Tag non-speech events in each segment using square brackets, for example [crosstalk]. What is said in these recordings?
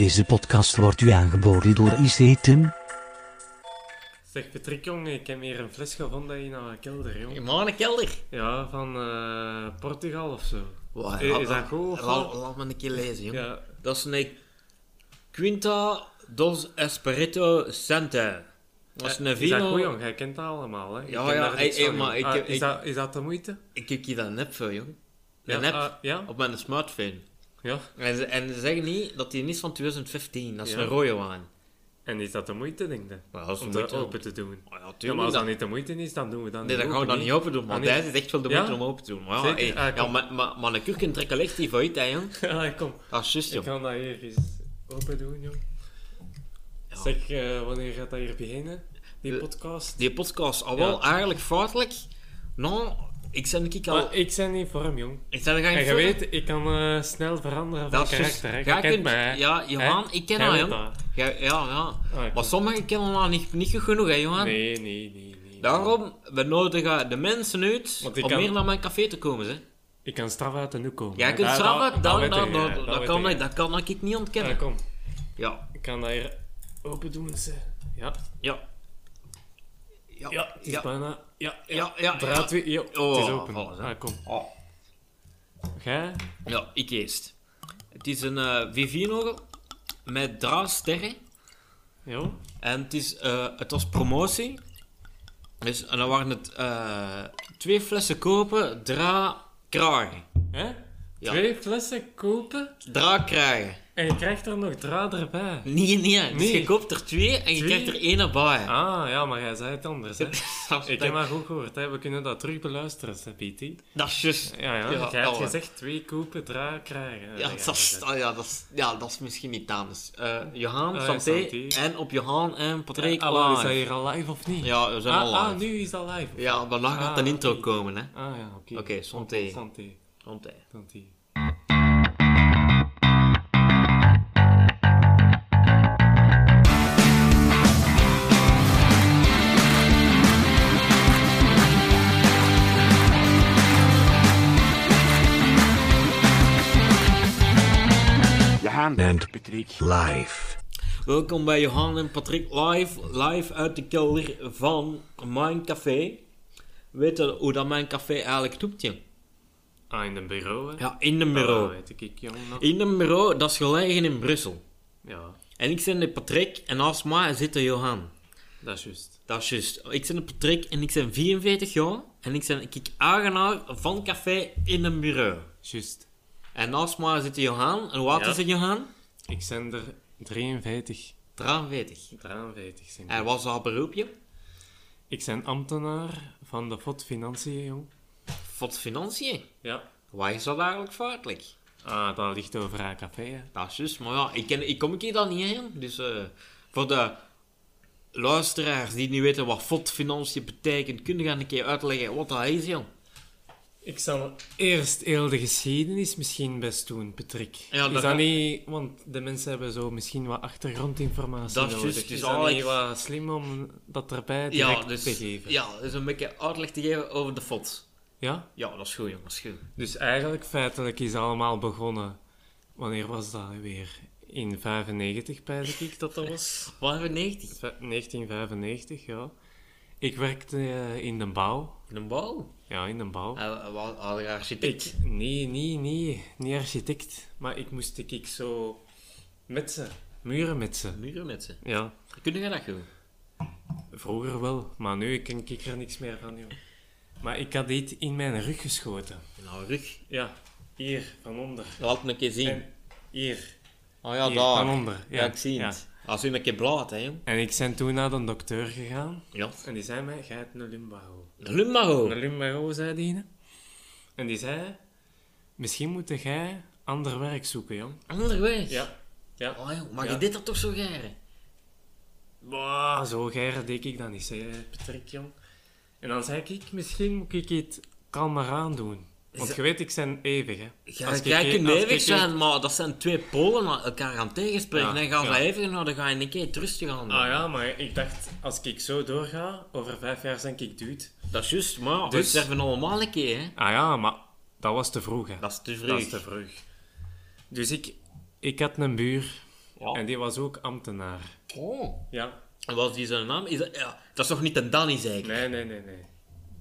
Deze podcast wordt u aangeboden door IC Tim. Zeg Patrick, jong, ik heb hier een fles gevonden in een kelder, jong. In mijn kelder. Ja, van eh, Portugal of zo. Wow, Eh, is dat goed Laat, me een keer lezen, joh. Ja, Dat is een Quinta dos Espirito Santa. Dat is een Eh, Is vino... dat goed, jong? Jij kent dat allemaal, hè? Ja, ja, maar ik Ah, is, dat, is dat de moeite? Ik heb hier dat nep voor, jong. Ja, Een nep ah, ja? op mijn smartphone. Ja. En ze, en ze zeggen niet dat die niet is van 2015. Dat is een rode wijn. En is dat de moeite, denk dat is de Om dat open te doen. Oh, ja, maar als dat niet de moeite is, dan doen we dat Nee, niet dat gaan we dan niet open doen, maar Ah, nee. deze is echt wel de moeite om open te doen. Maar ja, Zeker? Ah, ja maar, maar, maar een kurken trekken ligt die voor hè, jong. Ja, [laughs] kom. Dat is juist, Ik ga dat hier eens open doen, jong. Zeg, eh, wanneer gaat dat hier beginnen? Die De- podcast? Die podcast, al wel eigenlijk foutelijk. Nou, ik zei ik al... Maar ik ben niet voor hem, jong. Ik En je weet, ik kan eh, snel veranderen van karakter. hè. Je Jij kent kunt- mij, hè. Ja, Johan, ik ken weet jong. Ja, ja, ja. Ah, Maar sommigen kennen haar niet, niet goed genoeg, hè, Johan. Nee, nee, nee, nee. Daarom, we nodigen de mensen uit om kan- meer naar mijn café te komen, hè. Ik kan straf uit de hoek komen. Jij hè. kunt Dat- straffen, dat- ja, kan, ik. ik- dat kan ik niet Ja, ontkennen. kom. Ja, Ik kan dat hier open doen. Ze. Ja. ja. Ja, ja, het is ja. bijna... Ja, ja. Ja, Draad weer. Ja, Oh, het is open. voilà, hè. ah, kom. Oh. Ja, ik eerst. Het is een eh Vivino met draadsterren. Ja. En het, is, eh, het was promotie. Dus, en dan waren het eh, twee flessen kopen, dra kragen. Hè? Ja. Twee flessen kopen Dra kragen. En je krijgt er nog draad erbij. Nee, nee. Dus Nee. je koopt er twee en je Twee? krijgt er één bij. Ah, ja, maar jij zei het anders, hè. [laughs] Ik heb maar goed gehoord, hè. We kunnen dat terug beluisteren, PT. Dat is juist. Ja, ja. Ja, jij hebt gezegd twee kopen dra krijgen. Ja, Ja, dat is, ah, ja, dat is, ja, dat is misschien niet anders. Eh Johan, Ah, Santé, Santé. en op Johan en Patrick Hallo, is dat live. hier al live of niet? Ja, we zijn ah, al ah, live. nu is dat live. Ja, maar dan gaat Ah, een intro komen, hè. Ah ja, oké. Oké, santé. Santé. Santé. Santé. Patrick live. Welkom bij Johan en Patrick live, live uit de kelder van mijn café. Weet je hoe dat mijn café eigenlijk noemt, jong? Ah, in een bureau, hè? Ja, in een Ah, bureau. weet ik, ik, jong, nog. In een bureau, dat is gelegen in Brussel. Ja, En ik ben de Patrick en naast mij zit de Johan. dat is juist. Dat is juist. Ik ben de Patrick en ik ben 44 jaar. En ik ben ik eigenaar van café in een bureau. Juist. En naast mij zit de Johan. En wat Ja. is het, Johan? Ik ben er 53. 43. 43 zijn En wat is dat beroepje? Ik ben ambtenaar van de FOD Financiën, jong. Wat financiën. Ja. Waar is dat eigenlijk feitelijk? Ah, dat ligt over haar café, hè. Dat is juist, maar ja, ik, ken, ik kom hier dan niet heen. Dus eh, voor de luisteraars die niet weten wat FOD financiën betekent, kun je gaan een keer uitleggen wat dat is, jong. Ik zal eerst heel de geschiedenis misschien best doen, Patrick. Ja, is dat dat ga- niet... Want de mensen hebben zo misschien wat achtergrondinformatie Dat is nodig. het is dat niet wat slim om dat erbij Ja, direct dus, te geven? ja, dus een beetje uitleg te geven over de FOD. Ja? Ja, dat is goed, jong, dat is goed. Dus eigenlijk, feitelijk is het allemaal begonnen... Wanneer was dat weer? In 95, pijs ik dat dat was. 95. Ve- 1995, ja. Ik werkte eh, in de bouw. In een bouw. Ja, in de bouw. Uh, wat architect. Ik, nee, nee, nee, niet architect. Maar ik moest ik, ik zo metsen, muren metsen. Muren met ze. Ja, Kun je dat doen? vroeger wel, maar nu ken ik er niks meer van, joh. Maar ik had iets in mijn rug geschoten. Nou, rug. Ja, hier, van onder. Laat me een keer zien. En hier, oh ja, hier, daar. van onder. Ja, ik zie ja. Als u een keer blaad, hè, jong. En ik ben toen naar de dokter gegaan. Ja. En die zei mij, jij hebt een lumbago. De lumbago. Een lumbago, zei die. En die zei, misschien moet jij ander werk zoeken, jong. Onderweg. Ja. Ja. Oh, jong, Ja. je dit er toch zo geren? Wow, zo geire deed ik dat niet, zei Patrick, jong. En dan zei ik, misschien moet ik het kalmer aan doen. Want dat- je weet, ik ben eeuwig, hè. Ja, Als jij kunt eeuwig zijn, maar dat zijn twee polen naar elkaar gaan tegenspreken. Ja, En gaan ze ja. even, nou, dan ga je een keer rustig aan doen. Ah ja, maar ik dacht, als ik zo doorga, over vijf jaar ben ik duwt. Dat is juist, maar we Dus- sterven allemaal een keer, hè. Ah ja, maar dat was te vroeg, hè. Dat is te Dat vroeg. is te vroeg. Dus ik, ik had een buur, Ja. En die was ook ambtenaar. Oh. Ja. En wat is die zijn naam? Is dat, ja, dat is toch niet een Danny, zeker? Nee, nee, nee, nee.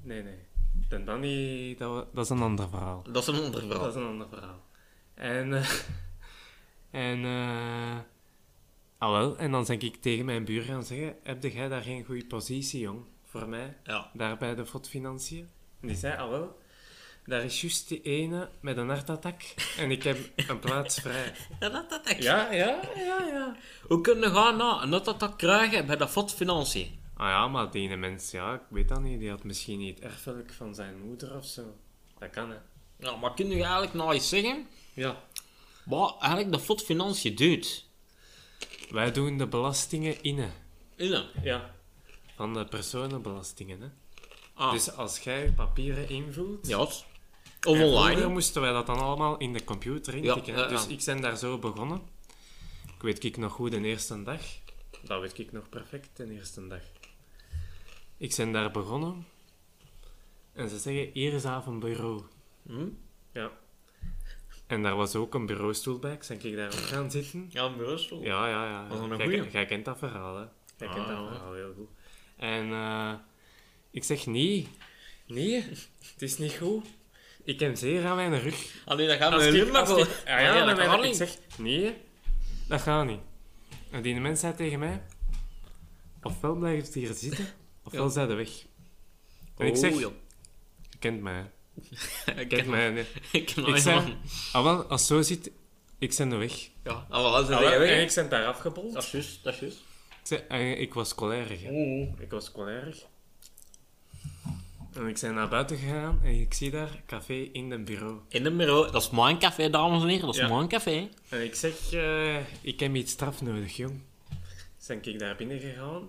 Nee, nee. En Danny, dat, dat is een ander verhaal. Dat is een ander verhaal. Dat is een ander verhaal. En, eh, [laughs] en, ah wel, en dan zeg ik tegen mijn buur gaan zeggen, heb jij daar geen goede positie, jong, voor mij, Ja. daar bij de fotfinanciën? En die zei, ah wel, daar is juist die ene met een hartattack en ik heb een [laughs] plaats vrij. Dat echt. Ja, ja, ja, ja. Hoe kunnen we gaan na en dat dat dat krijgen bij de FOD Financiën? Ah ja, maar die ene mens, ja, ik weet dat niet, die had misschien niet erfelijk van zijn moeder of zo. Dat kan, hè. Ja, maar kun je eigenlijk nou eens zeggen Ja. wat eigenlijk de FOD Financiën doet? Wij doen de belastingen innen. Ja. Ja. Van de personenbelastingen, hè. Ah, Dus als jij papieren invult... ja. Of online. moesten wij dat dan allemaal in de computer Ja, intikken. hè. ja, ja. Dus ik ben daar zo begonnen. Ik weet ik nog goed de eerste dag. Dat weet ik nog perfect, de eerste dag. Ik ben daar begonnen. En ze zeggen, hier is af een bureau. Hm? Ja. En daar was ook een bureaustoel bij. Ik ben ik daar ook gaan zitten. Ja, een bureaustoel. Ja, ja, ja. Dat is een Jij, goeie. jij kent dat verhaal, hè. Jij Ah, kent dat ja. verhaal heel goed. En eh, ik zeg, nee. Nee, het is niet goed. Ik heb zeer aan mijn rug. Allee, dat maar als voor. ik- Ja, ja, dat mijn- ik zeg, nee, dat gaat niet. En die mens zei tegen mij, ofwel blijft hier zitten, ofwel Ja. zij de weg. En ik zeg, Oh, ja. je kent mij, hè. [laughs] Ik kent ken mij. nee. [laughs] Ik ken Ik zei, man. ah wel, als het zo zit, ik ben de weg. Ja, ah, wel, is Ah, weg. en ik ben daar afgebold. Dat is juist, dat is juist. Ik, zei, ik was cholerig. Ik was cholerig. En ik ben naar buiten gegaan en ik zie daar café in het bureau. In de bureau, dat is mijn café, dames en heren, dat is Ja. mijn café. En ik zeg, eh, ik heb iets straf nodig, jong. Dus ben ik daar binnen gegaan.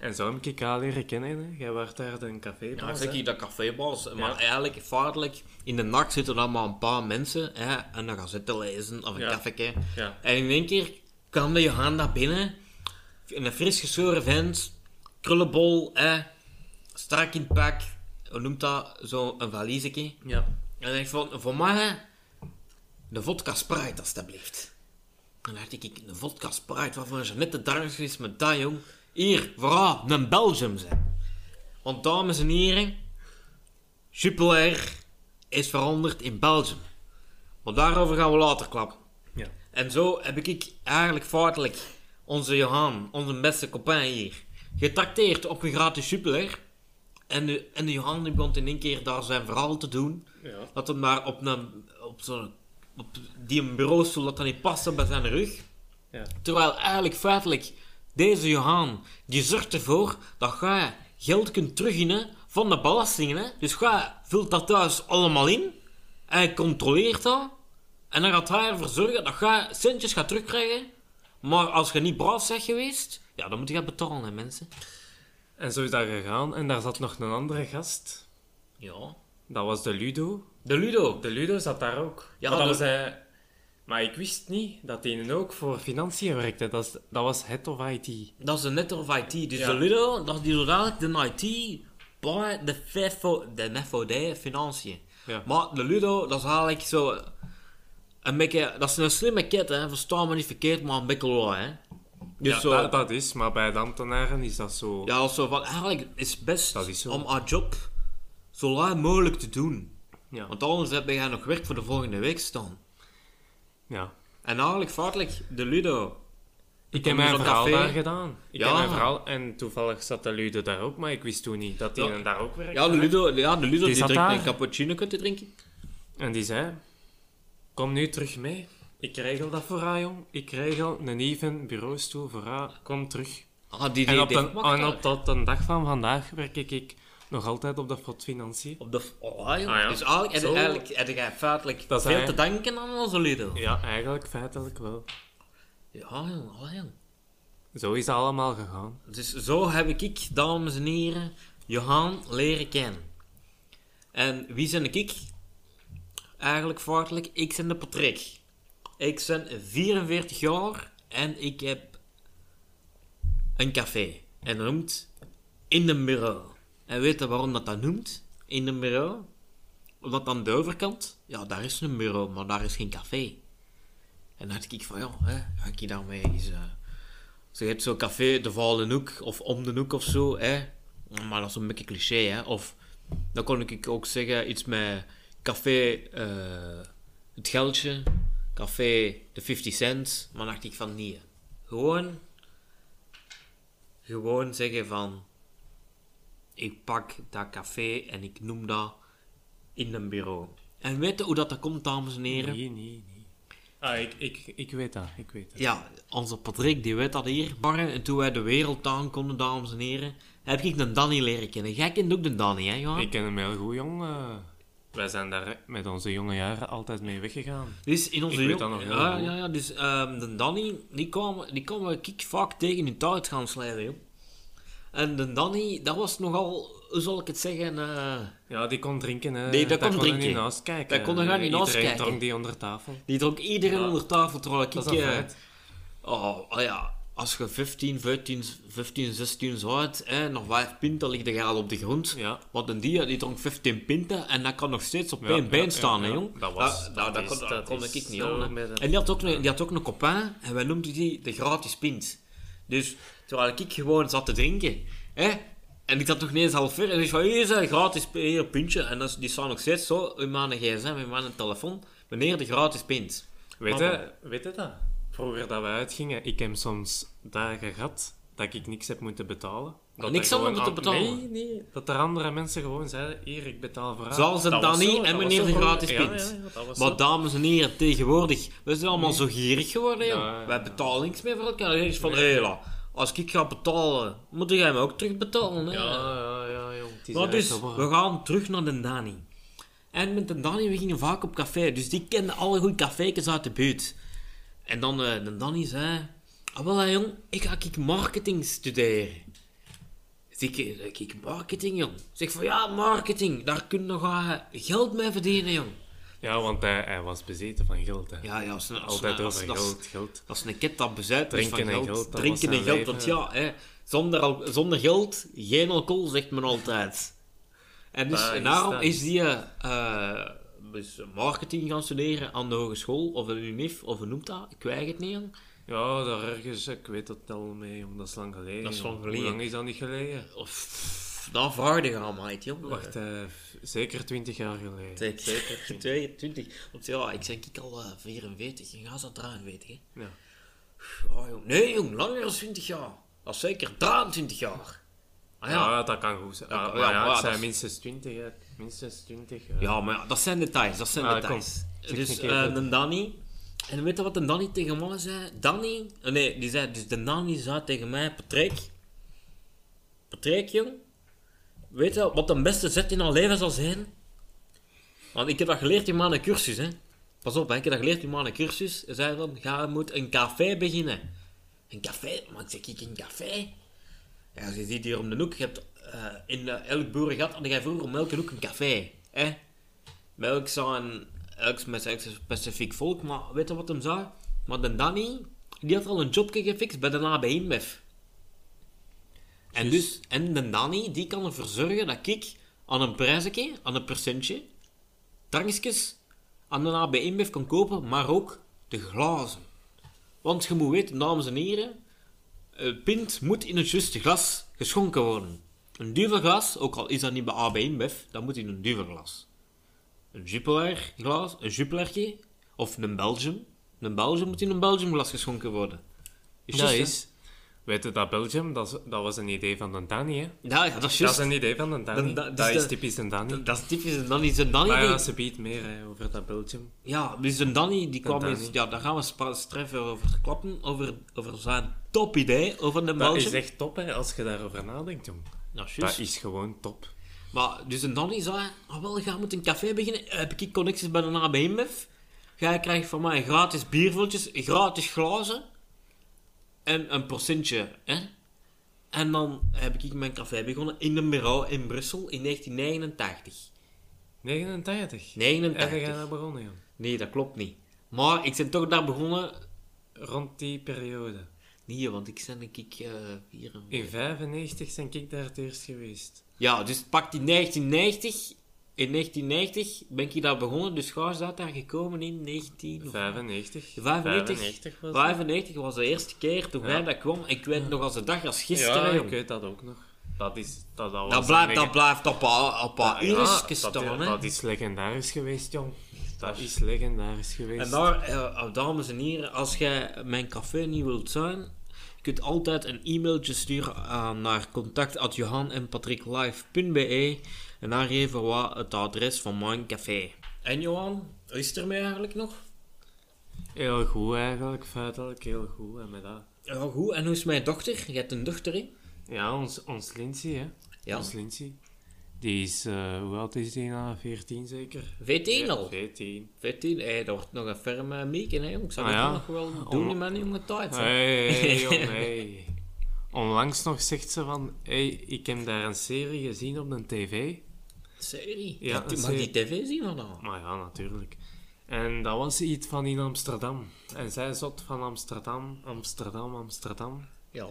En zo heb ik jou leren kennen. Hè. Jij was daar een café Ja, ik zeg hier dat cafébas, maar Ja. eigenlijk, in de nacht zitten dan maar een paar mensen hè, en dan gaan zitten lezen of een Ja. café. Ja. En in één keer kwam de Johan daar binnen, een fris geschoren vent, krullenbol, hè, strak in het pak, hoe noemt dat, zo een valiesje. Ja. En ik van, voor mij, de vodka Sprite, alstublieft. En dan dacht ik, een vodka Sprite, is net de drank is met dat, jong. Hier, vooral, een Belgium, zeg. Want dames en heren, Jupiler is veranderd in Belgium. Maar daarover gaan we later klappen. Ja. En zo heb ik eigenlijk feitelijk onze Johan, onze beste compagnon hier, getrakteerd op een gratis Jupiler. En de, en de Johan die begon in één keer daar zijn verhaal te doen. Ja. Dat hem daar op, een, op zo'n... Op die bureaustoel dat dan niet paste bij zijn rug. Ja. Terwijl eigenlijk feitelijk deze Johan, die zorgt ervoor dat jij geld kunt terugwinnen van de belastingen. Hè? Dus jij vult dat thuis allemaal in. Hij controleert dat. En dan gaat hij ervoor zorgen dat jij centjes gaat terugkrijgen. Maar als je niet braaf bent geweest, ja, dan moet je betalen, hè, mensen. En zo is dat gegaan. En daar zat nog een andere gast. Ja. Dat was de Ludo. De Ludo. De Ludo zat daar ook. Ja, maar, dat de- was hij... maar ik wist niet dat hij ook voor financiën werkte. Dat, is, dat was Head of IT. Dat is de of IT. Dus Ja. de Ludo, dat is die dadelijk de IT bij de de FOD Financiën. Ja. Maar de Ludo, dat is eigenlijk zo... Een beetje... Dat is een slimme ket, hè. Versta me niet verkeerd, maar een beetje law, hè. Dus ja, zo... dat, dat is. Maar bij de ambtenaren is dat zo... Ja, dat is zo van... Eigenlijk is het best Dat is zo. om haar job zo laag mogelijk te doen. Ja. Want anders heb je nog werk voor de volgende week staan. Ja. En eigenlijk, feitelijk, de Ludo... Ik heb mijn dus verhaal café. daar gedaan. Ik Ja. heb mijn verhaal... En toevallig zat de Ludo daar ook, maar ik wist toen niet dat hij Ja. daar ook werkte. Ja, de Ludo, ja, de Ludo die, zat drinkt een cappuccino kunt drinken. En die zei... Kom nu terug mee. Ik regel dat voor haar, jong. Ik regel een even bureaustoel voor haar. Kom terug. Ah, die, En die, op, die mag en op tot de dag van vandaag werk ik nog altijd op de Fot Financiën. Op de... Oh. Ah, ja. Dus eigenlijk, heb je- Zo. eigenlijk heb jij feitelijk Dat is veel te danken aan onze Ludo. Ja, eigenlijk feitelijk wel. Ja. Oh, joh. Zo is het allemaal gegaan. Dus zo heb ik, dames en heren, Johan leren kennen. En wie ben ik? Eigenlijk feitelijk, ik ben de Patrick. Ik ben 44 jaar en ik heb een café. En dat noemt In de Bureau. En weet je waarom dat dat noemt? In de Bureau? Omdat aan de overkant, ja, daar is een bureau, maar daar is geen café. En dan dacht ik van, ja, hè, ga ik daarmee eens... eh zo, je hebt zo'n café de Valen Hoek, of om de hoek of zo, hè. Maar dat is een beetje cliché, hè. Of, dan kon ik ook zeggen, iets met café eh, Het Geldje, café de 50 cent. Maar dan dacht ik van, nee. Gewoon, gewoon zeggen van, ik pak dat café en ik noem dat in een bureau. En weet je hoe dat, dat komt, dames en heren? Nee, nee, nee. Ah, ik, ik, ik weet dat, ik weet dat. Ja, onze Patrick, die weet dat hier. Barren, en toen wij de wereld aankonden, dames en heren, heb ik de Danny leren kennen. Jij kent ook de Danny, hè, Johan? Ik ken hem heel goed, jong. eh. wij zijn daar met onze jonge jaren altijd mee weggegaan. Dus in onze ja, ja, ja, dus ehm, de Danny, die kwam, die kwam ik vaak tegen in het joh. En de Danny, dat was nogal, hoe zal ik het zeggen, eh, Ja, die kon drinken, hè. Nee, dat kon drinken. niet naast kijken. Dat kon gewoon niet naast kijken. dronk die onder tafel. die dronk iedereen Ja. onder tafel, terwijl ik... Dat feit. Oh, ja, als je 15, 15, 15 16 zo uit, hè, nog 5 pinten ligt al op de grond. Ja. Want een die, die dronk 15 pinten en dat kan nog steeds op één ja, been staan, hè, jong. Dat was- Dat, dat, dat is- kon, dat kon ik niet aan. En die had, ook een, die had ook een copain en wij noemden die de gratis pint. Dus terwijl ik gewoon zat te drinken, hè, en ik zat nog niet eens half ver en ik van, hier is een gratis hier, een pintje. En dat die staan nog steeds zo in mijn gsm, in mijn telefoon, meneer de gratis pint. Weet je, weet je dat? Vroeger dat we uitgingen, ik heb soms dagen gehad dat ik niks heb moeten betalen. Dat Niks moeten betalen? Nee, nee. Dat er andere mensen gewoon zeiden, hier, ik betaal voor Zoals een Dat was Danny zo, en meneer de gratis Ja, pint. ja, ja, Maar zo. dames en heren, tegenwoordig, we zijn allemaal zo gierig geworden, joh. Ja, Wij betalen niks meer voor elkaar. Dan is van, hé, la, als ik ga betalen, moet jij me ook terugbetalen, hè. Ja, ja, ja, jong. Het is Maar dus, we gaan terug naar de Dani. En met de Dani, we gingen vaak op café. Dus die kende alle goede café's uit de buurt. En dan, eh, de Dani zei... Ah, wel, hè, jong, ik ga ik marketing studeren. Zeg ik, eh, ik marketing, jong. Zeg van, ja, marketing. Daar kun je nog eh, geld mee verdienen, jong. Ja, want hij, hij was bezeten van geld, hè. Ja, ja, als een, als Altijd een, als, over als- geld, geld. als een ket dat bezuid is Drinken van en geld. geld, dat drinken en geld, want ja, hè, zonder, zonder geld geen alcohol, zegt men altijd. En dus is daarom dat. is die eh, dus marketing gaan studeren aan de hogeschool, of een UNIF, of noemt dat? Ik weet het niet. Ja, daar ergens, ik weet het al mee, jong. Dat is lang geleden. Dat is lang geleden. Hoe lang is dat niet geleden? Of, je aan mij, jong. Wacht, eh, zeker twintig jaar geleden. Zeker, zeker. [laughs] 22. Want ja, ik zeg ik al eh, 44, je gaat eraan weten, hè. Ja. Oh, jong. Nee, jong, langer dan 20 jaar. Dat is zeker 23 jaar. Ah, ja. Ja, dat kan goed zijn. Ja, Ja, het zijn minstens 20, hè. Minstens 20. Ja, maar dat zijn details, dat zijn details. Dus eh verder. de Danny... En weet je wat de Danny tegen mij zei? Danny... eh, Nee, die zei... Dus de Danny zei tegen mij... Patrick... Patrick, jong... Weet je wat de beste zet in haar leven zal zijn? Want ik heb dat geleerd in mijn cursus, hè. Pas op, ik heb dat geleerd in mijn cursus. Hij zei dan, ga moet een café beginnen. Een café? Maar ik zeg, ik een café? Ja, je ziet hier om de hoek, je hebt eh, in eh, elk boerengat had jij vroeger om elke hoek een café. Hè? Bij elk zijn, elk met elk specifiek volk, maar weet je wat hem zei? Maar de Danny, die had al een jobje gefixt bij de AB En dus, en de Danny, die kan ervoor zorgen dat ik aan een prijsje, aan een percentje, drankjes aan de AB InBev kan kopen, maar ook de glazen. Want je moet weten, dames en heren, eh, pint moet in het juiste glas geschonken worden. Een duvelglas, ook al is dat niet bij AB InBev, dan moet in een duvelglas. Een Jupiler glas, een Jupilertje, of een Belgium. Een Belgium moet in een Belgium glas geschonken worden. Is Dat juist, is... Weet je dat Belgium, dat, is- dat was een idee van de Danny, hè? Ja, ja, dat is Dat is een idee van de Danny. Dan- da- dus dat is typisch een Danny. Dat is typisch een Danny. Zijn Danny Maar ja, die- ze biedt meer hè, over dat Belgium. Ja, dus een Danny die kwam Danny. eens... Ja, daar gaan we streffen over klappen. Over, over zijn top idee over de Dat Belgium. is echt top, hè, als je daarover nadenkt, jong. Dat is Dat is gewoon top. Maar dus een Danny zei, ah wel, ga moet een café beginnen. Heb ik connecties bij de InBev? Jij krijgt van mij gratis bierviltjes, gratis glazen en een procentje. Hè? En dan heb ik mijn café begonnen in een bureau in Brussel in 1989. 89. 89. En daar begonnen, jong. Nee, dat klopt niet. Maar ik ben toch daar begonnen. Rond die periode. Nee, want ik ben denk ik eh hier. In 95 ben ik daar het eerst geweest. Ja, dus pakt in 1990 in 1990 ben ik daar begonnen, dus Gauw is dat daar gekomen in 19... 95. 95? 95 was het. 95 was de eerste keer toen Ja. jij dat kwam. Ik weet nog als de dag als gisteren, Ja, ik weet dat ook nog. Dat, is, dat, dat, was Dat blijft, dat blijft op een op Ja, dat, staan, hè. dat is legendarisch geweest, jong. Dat is legendarisch geweest. En daar, eh, dames en heren, als jij mijn café niet wilt zijn, kunt altijd een e-mailtje sturen aan naar contact.johan.patricklive.be en daar geven wat het adres van mijn café. En Johan, hoe is het ermee eigenlijk nog? Heel goed eigenlijk, feitelijk heel goed. En met dat. Ja, goed. En hoe is mijn dochter? Je hebt een dochter, hè? Ja, ons, ons Lindsay, hè. Ja. Ons Lindsay. Die is, eh, hoe oud is die nou? 14 zeker? 14 al. 14. 14, hé, dat wordt nog een ferme mieken, hè, jong. Ik zou Ah, dat ja. nog wel doen Om- in mijn jonge tijd. Hey, hey, [laughs] jong, hey. Onlangs nog zegt ze van, hey, ik heb daar een serie gezien op de tv. Serie? Ja, Mag- een Mag die tv zien vandaag? Maar ja, natuurlijk. En dat was iets van in Amsterdam. En zij zat van Amsterdam, Amsterdam, Amsterdam. Ja.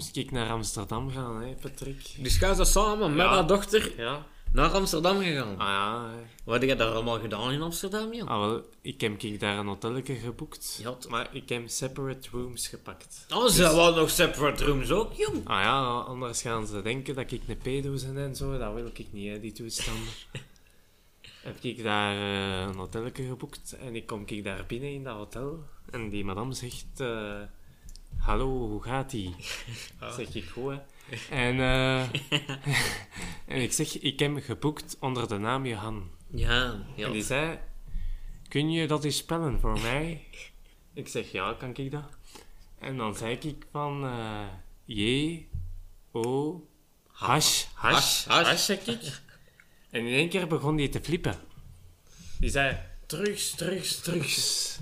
Moest ik naar Amsterdam gaan, hè, Patrick? Dus ga ze samen met Ja. haar dochter Ja. naar Amsterdam gegaan. Ah ja, hè. Wat heb je daar allemaal gedaan in Amsterdam? Ah, wel, ik heb ik daar een hotelletje geboekt. Ja, maar ik heb separate rooms gepakt. Oh, ze hadden nog separate rooms ook, jong. Ah ja, anders gaan ze denken dat ik een pedo ben en zo. Dat wil ik niet, hè, die toestanden. [laughs] heb ik daar eh, een hotelletje geboekt en ik kom ik daar binnen in dat hotel. En die madame zegt... eh, Hallo, hoe gaat die? [laughs] Zeg ik goed, hè. En, eh, [laughs] en ik zeg, ik heb geboekt onder de naam Johan. Ja, ja. En die zei, kun je dat eens spellen voor mij? Ik zeg, ja, kan ik dat? En dan zei ik van, eh J, O, hash, hash, Hash, zeg ik. [laughs] En in één keer begon die te flippen. Die zei, terugs, terugs, terugs.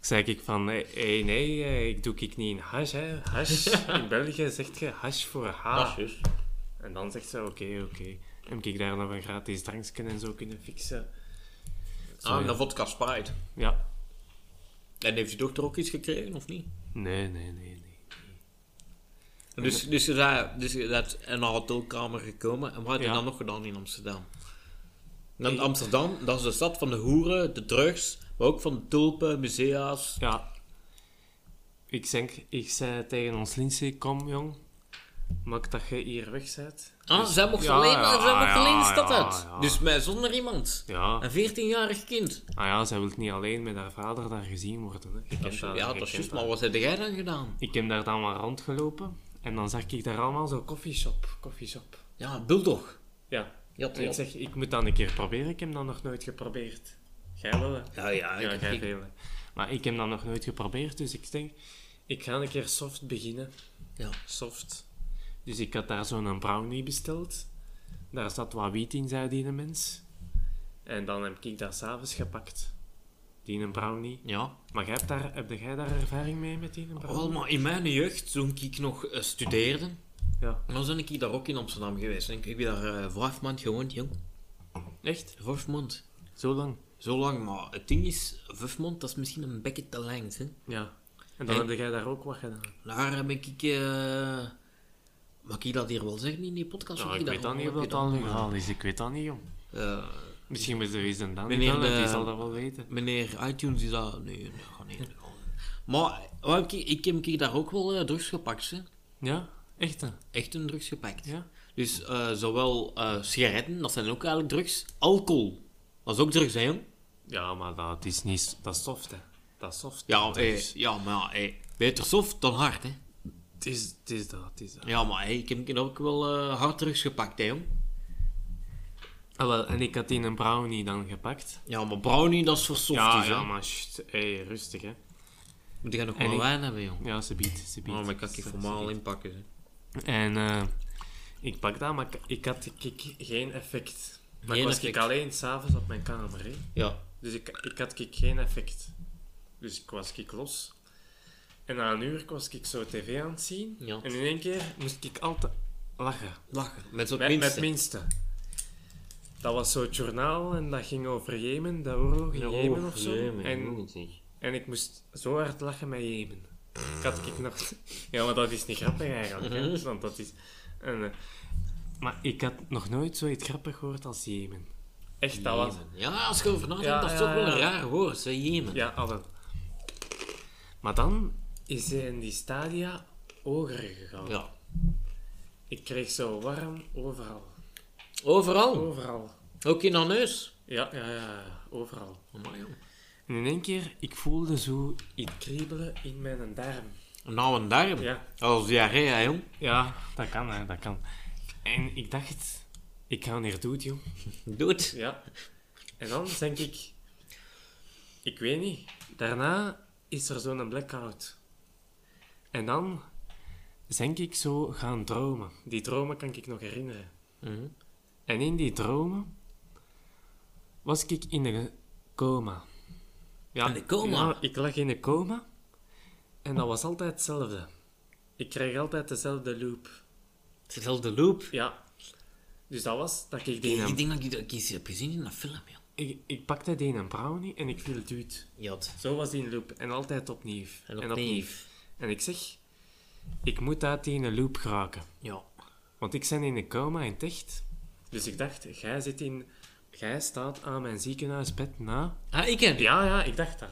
Zei ik van, hé, hey, nee, eh, ik doe ik niet in hash, hè. Hash, [laughs] in België zegt je hash voor H. Hasjes. En dan zegt ze, oké, oké. Heb ik daar nog een gratis drankje en zo kunnen fixen? Zo, Ah, ja. de vodka Sprite. Ja. En heeft je dochter ook iets gekregen, of niet? Nee, nee, nee, nee. Dus, dus, je dus je bent in een hotelkamer gekomen. En wat heb je Ja. dan nog gedaan in Amsterdam? Ik- Amsterdam, dat is de stad van de hoeren, de drugs, maar ook van tulpen, musea's. Ja. Ik, zeg, ik zei tegen ons Lindsay, kom jong, maak dat je hier weg bent. Ah, Dus- zij mocht Ja, alleen, ja, zij mocht ja, alleen de stad ja, uit. ja. Dus mij zonder iemand. Ja. Een 14-jarig kind. Ah ja, zij wil niet alleen met haar vader daar gezien worden. Hè. Dat is, dat, ja, dat is juist. Maar wat heb jij dan gedaan? Ik heb daar dan maar rondgelopen en dan zag ik daar allemaal zo koffieshop, koffieshop. Ja, bulldog. Ja. Ja, En ik zeg, ik moet dat een keer proberen. Ik heb dat nog nooit geprobeerd. Jij wel, hè? Ja, ja, Ja, ik, jij ik- veel. hè. Maar ik heb dat nog nooit geprobeerd, dus ik denk, ik ga een keer soft beginnen. ja. Soft. Dus ik had daar zo'n brownie besteld. Daar zat wat wiet in, zei die mens. En dan heb ik dat s'avonds gepakt. Die een brownie. ja. Maar jij hebt daar, heb jij daar ervaring mee met die een brownie? Wel, maar in mijn jeugd, toen ik nog eh, studeerde, Ja. dan ben ik daar ook in Amsterdam geweest. En ik heb daar eh, vijf maanden gewoond, jong. Echt? Vijf maanden. Zo lang? Zo lang, maar het ding is, maanden, dat is misschien een beetje te lang, hè. Ja. En dan heb jij daar ook wat gedaan? Daar heb ik... eh mag ik dat hier wel zeggen in die podcast? Wat ik weet dan niet of dat al is. Ik weet dat niet, jong. Eh, Misschien moet er eens een dan Meneer bellen, die de- zal dat wel weten. meneer iTunes is dat... Nee, nee, ga niet. Maar wat heb ik, ik heb ik daar ook wel eh, drugs gepakt, hè. Ja? Echt, hè? Echt een drugs gepakt. Ja? Dus eh, zowel eh, sigaretten, dat zijn ook eigenlijk drugs. Alcohol, dat is ook hè, jong? Ja, maar dat is niet... Dat is soft, hè. Dat is soft. Ja, eh, ja maar ja, eh, beter soft dan hard, hè. Het is, het is dat, het is dat. Ja, maar eh, ik heb ik ook wel eh, hard drugs gepakt, hè, jong. Ah, wel, en ik had die een brownie dan gepakt. Ja, maar brownie, dat is voor softies, ja, hè. ja, maar sst, hey, rustig, hè. Moet je nog En wel ik- wijn hebben, jong. Ja, ze biedt, ze biedt. Oh, maar ik kan ik Ze- formaal inpakken, hè. En eh, ik pak dat, maar ik, ik had ik, geen effect. Maar Geen ik was effect. ik alleen s'avonds op mijn kamer, hè. Ja. Dus ik, ik had ik geen effect. Dus ik was ik los. En na een uur was ik zo tv aan het zien. Ja. En in één keer moest ik altijd lachen. Lachen. Met zo'n minste. met het minste. Dat was zo'n journaal en dat ging over Jemen, de oorlog in Jemen of zo. en, en ik moest zo hard lachen met Jemen. Ik had ik nog... [laughs] Ja, maar dat is niet grappig eigenlijk, hè. Want dat is... En, maar ik had nog nooit zoiets grappig gehoord als Jemen. Echt, dat was... Jemen. Ja, als je over nadenkt, Ja, dat is ja, toch wel een ja. raar woord, hè, Jemen. Ja, allen. Maar dan is hij in die stadia hoger gegaan. Ja. Ik kreeg zo warm overal. Overal. Overal. Ook in haar neus. Ja, ja, ja, overal. Amai, jong. En in één keer, ik voelde zo iets kriebelen in mijn darm. Nou, een darm. Ja. Als diarree, hè, jong. Ja, dat kan, hè, dat kan. En ik dacht, ik ga hier dood, joh. Doe het. Ja. En dan denk ik, ik weet niet. Daarna is er zo'n blackout. En dan denk ik zo gaan dromen. Die dromen kan ik nog herinneren. Mhm. En in die dromen was ik in een coma. Ja, In een coma? Ja, ik lag in een coma. En dat was altijd hetzelfde. Ik kreeg altijd dezelfde loop. Dezelfde loop. Ja. Dus dat was dat ik die... Ik een- denk dat ik dat ik iets heb gezien in een film, joh. Ik, ik pakte die een brownie en ik viel duut. Jat. Zo was die loop. En altijd opnieuw. En opnieuw. En ik zeg, ik moet uit die loop geraken. Ja. Want ik ben in een coma in het echt. Dus ik dacht, jij zit in... Jij staat aan mijn ziekenhuisbed na... Ah, ik ken. Ja, ja, ik dacht dat.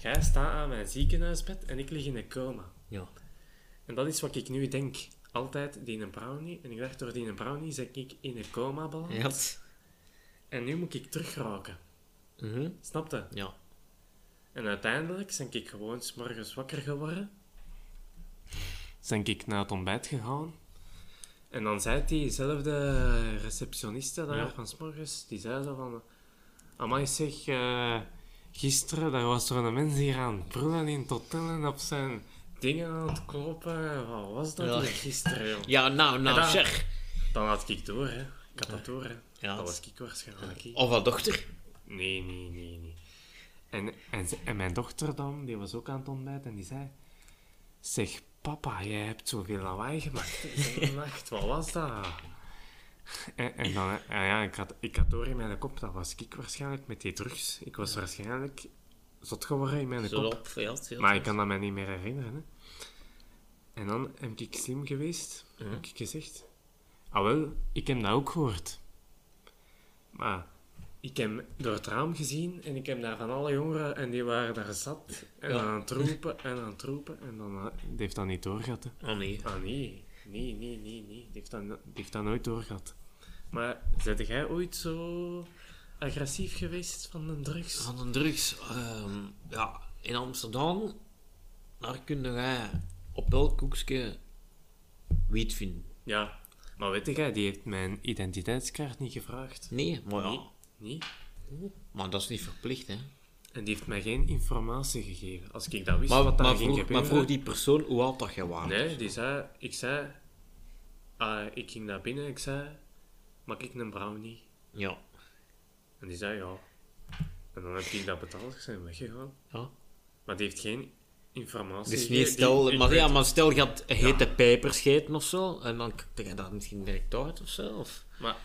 Jij staat aan mijn ziekenhuisbed en ik lig in een coma. Ja. En dat is wat ik nu denk. Altijd die een brownie. En ik dacht, door die brownie zit ik in een coma beland. En nu moet ik terugraken. Mhm. Snap je? Ja. En uiteindelijk ben ik gewoon 's morgens wakker geworden. Ben ik naar het ontbijt gegaan. En dan zei diezelfde receptioniste daar Ja. van 's morgens, die zei zo van... Amai zeg, eh, gisteren daar was er een mens hier aan het brullen in het hotel en op zijn dingen aan het kloppen. Wat was dat Ja. gisteren, joh? Ja, nou, nou, dan- zeg. Dan had ik door, hè. Ik had dat door, hè. Ja. Dat was ik waarschijnlijk. Of wat dochter. Nee, nee, nee, nee. En, en, en mijn dochter dan, die was ook aan het ontbijt en die zei... Zeg, papa, jij hebt zoveel lawaai gemaakt deze [laughs] nacht. Wat was dat? En, en dan, en ja, ik had, ik had door in mijn kop, dat was ik waarschijnlijk met die drugs. Ik was waarschijnlijk zot geworden in mijn Zo kop. op. Ja, ja, Maar ik kan dat me niet meer herinneren. Hè. En dan heb ik slim geweest. Mhm. Heb ik gezegd... Ah wel, ik heb dat ook gehoord. Maar ik heb door het raam gezien en ik heb daar van alle jongeren en die waren daar zat en Ja. aan het roepen en aan het roepen en dan eh, die heeft dat niet doorgehad. Hè. Oh nee. Ah nee, nee, nee, nee, nee, die heeft dat, die heeft dat nooit doorgehad. Maar ben jij ooit zo agressief geweest van de drugs? Van de drugs. ehm, ja, in Amsterdam, daar kun jij op elk koekje wiet vinden. Ja, maar weet jij, die heeft mijn identiteitskaart niet gevraagd. Nee, maar ja. Nee. Niet? Maar dat is niet verplicht, hè. En die heeft mij geen informatie gegeven. Als ik dat wist Maar, wat daar maar, ging vroeg, gebeuren... maar vroeg die persoon hoe oud dat je was. Nee, die zei... Ik zei... ah, ik ging naar binnen, ik zei... Mag ik een brownie? Ja. En die zei ja. En dan heb ik dat betaald, ik ben weggegaan. ja. Maar die heeft geen informatie Dus niet stel, Die- maar, ja, maar stel je had hete pijpers gegeten of zo, en dan krijg je dat misschien direct uit of zo. Of... Maar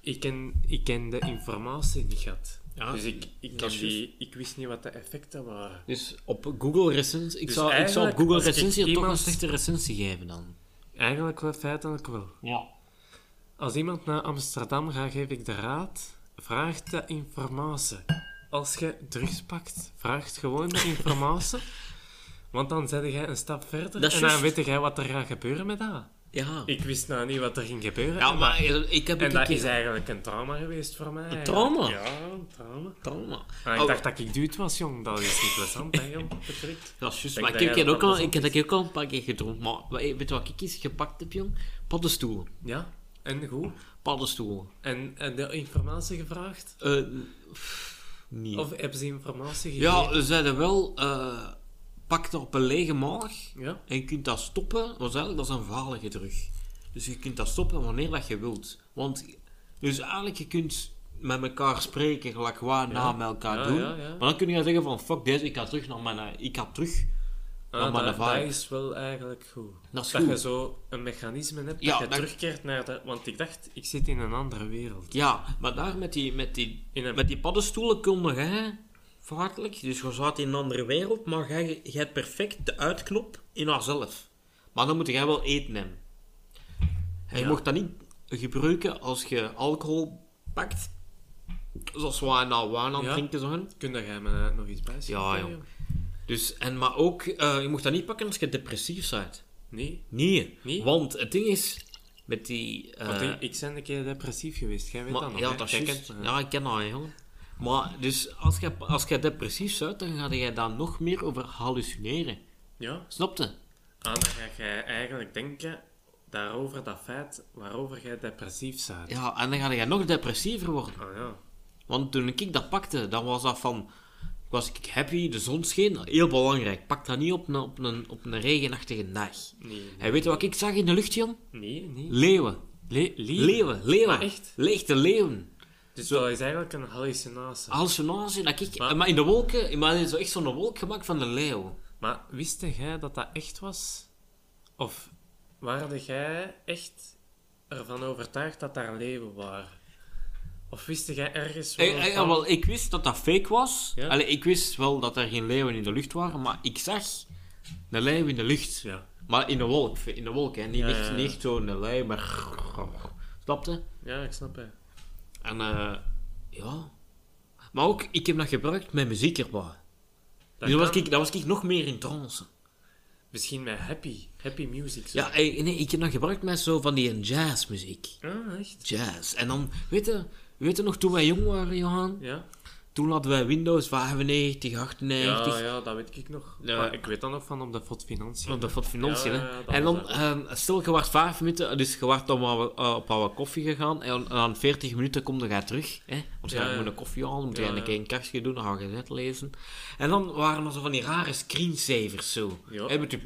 ik ken, ik ken de informatie niet gehad. Ja, dus ik, ik, die, ik wist niet wat de effecten waren. Dus op Google recensie, ik, Dus zou, ik zou op Google recensie toch een slechte recensie geven dan. Eigenlijk wel, feitelijk wel. Ja. Als iemand naar Amsterdam gaat, geef ik de raad. Vraag de informatie. Als je drugs pakt, vraag gewoon de informatie. [laughs] Want dan zet jij een stap verder en dan weet jij wat er gaat gebeuren met dat. Ja. Ik wist nou niet wat er ging gebeuren. ja, en maar dat, ik heb en een dat keer... is eigenlijk een trauma geweest voor mij. eigenlijk. trauma? Ja, een trauma. Trauma. Maar ik Oh, dacht dat ik duwt was, jong. Dat is niet plezant, hè, jong. [laughs] Patrick. Juist. Maar ik heb, ook al, ik heb ook al een paar keer gedronken. Maar weet weet je wat ik eens gepakt heb, jong? Paddenstoelen. Ja, en goed. En, en de informatie gevraagd? Pff, niet. Of hebben ze informatie gegeven? ja, ze zeiden wel, eh pak het op een lege maag Ja? en je kunt dat stoppen. Want eigenlijk, dat is een veilige drug. Dus je kunt dat stoppen wanneer dat je wilt. Want, dus eigenlijk, je kunt met elkaar spreken, gelijk gewoon na met elkaar Ja, doen. Maar dan kun je zeggen van, fuck deze, ik ga terug naar mijn... Ik ga terug Ah, mijn dat, dat is wel eigenlijk goed. Dat is dat goed. je zo een mechanisme hebt Ja, dat je dat- terugkeert naar de... Want ik dacht, ik zit in een andere wereld. Ja, maar daar met die, met die, een- met die paddenstoelen kon jij vaartelijk, dus je zat in een andere wereld, maar jij, jij hebt perfect de uitknop in haarzelf. Maar dan moet jij wel eten hebben. En je Ja. mocht dat niet gebruiken als je alcohol pakt. zoals we nou wijn aan het Ja. drinken zijn. Kun jij me nog iets bij Ja, jong. Dus, en, maar ook, eh, je mocht dat niet pakken als je depressief bent. Nee. Nee. Nee? Want het ding is, met die... eh, Want ik, ik ben een keer depressief geweest. Jij weet maar- dat nog, ja, dat is kent. Ja, ik ken dat, jongen. Maar, dus, als je, als je depressief bent, dan ga je daar nog meer over hallucineren. Ja? Snap je? Ah, dan ga jij eigenlijk denken daarover dat feit waarover jij depressief bent. Ja, en dan ga je nog depressiever worden. Ah ja. Want toen ik dat pakte, dan was dat van... Was ik happy, de zon scheen, heel belangrijk. Pak dat niet op een, op een, op een regenachtige dag. Nee, En weet je wat ik zag in de lucht, Jan? nee, nee. Leeuwen. Le le Leeuwen, leeuwen. Maar echt? Leegte leeuwen. Dus dat is eigenlijk een hallucinatie. Hallucinatie, dat ik... Maar- Maar, in de wolken, maar zo echt zo'n wolk gemaakt van de leeuw. Maar wist jij dat dat echt was? Of waarde jij echt ervan overtuigd dat daar leeuwen waren? Of wist jij ergens wel Eh, eh, van- wel, ik wist dat dat fake was. Ja? Allee, ik wist wel dat er geen leeuwen in de lucht waren, maar ik zag een leeuw in de lucht. Ja. Maar in de wolk, in de wolk, hè. Niet, Ja, ja. niet zo'n leeuw, maar... Snapte? ja, ik snap het. En eh, ja. Maar ook, ik heb dat gebruikt met muziek erbij. Dat Dus was, ik, dan was ik nog meer in trance. Misschien met happy, happy music. Zo. Ja, eh, nee, ik heb dat gebruikt met zo van die jazzmuziek. Ah, echt? Jazz. En dan, weet je, weet je nog toen wij jong waren, Johan? Ja. Toen hadden wij Windows 95, 98. Ja, ja, dat weet ik nog. Ja. Maar ik weet dat nog van op de FOD Financiën. Op de Financiën, Ja, hè. en dan, ehm, stel, je was vijf minuten, dus je dan maar eh, op wat koffie gegaan, en aan 40 minuten kom je terug, hè. Want je moet een koffie halen, moet je een keer een kastje doen, dan ga je net lezen. En dan waren er zo van die rare screensavers, zo. Ja. Hè, met die,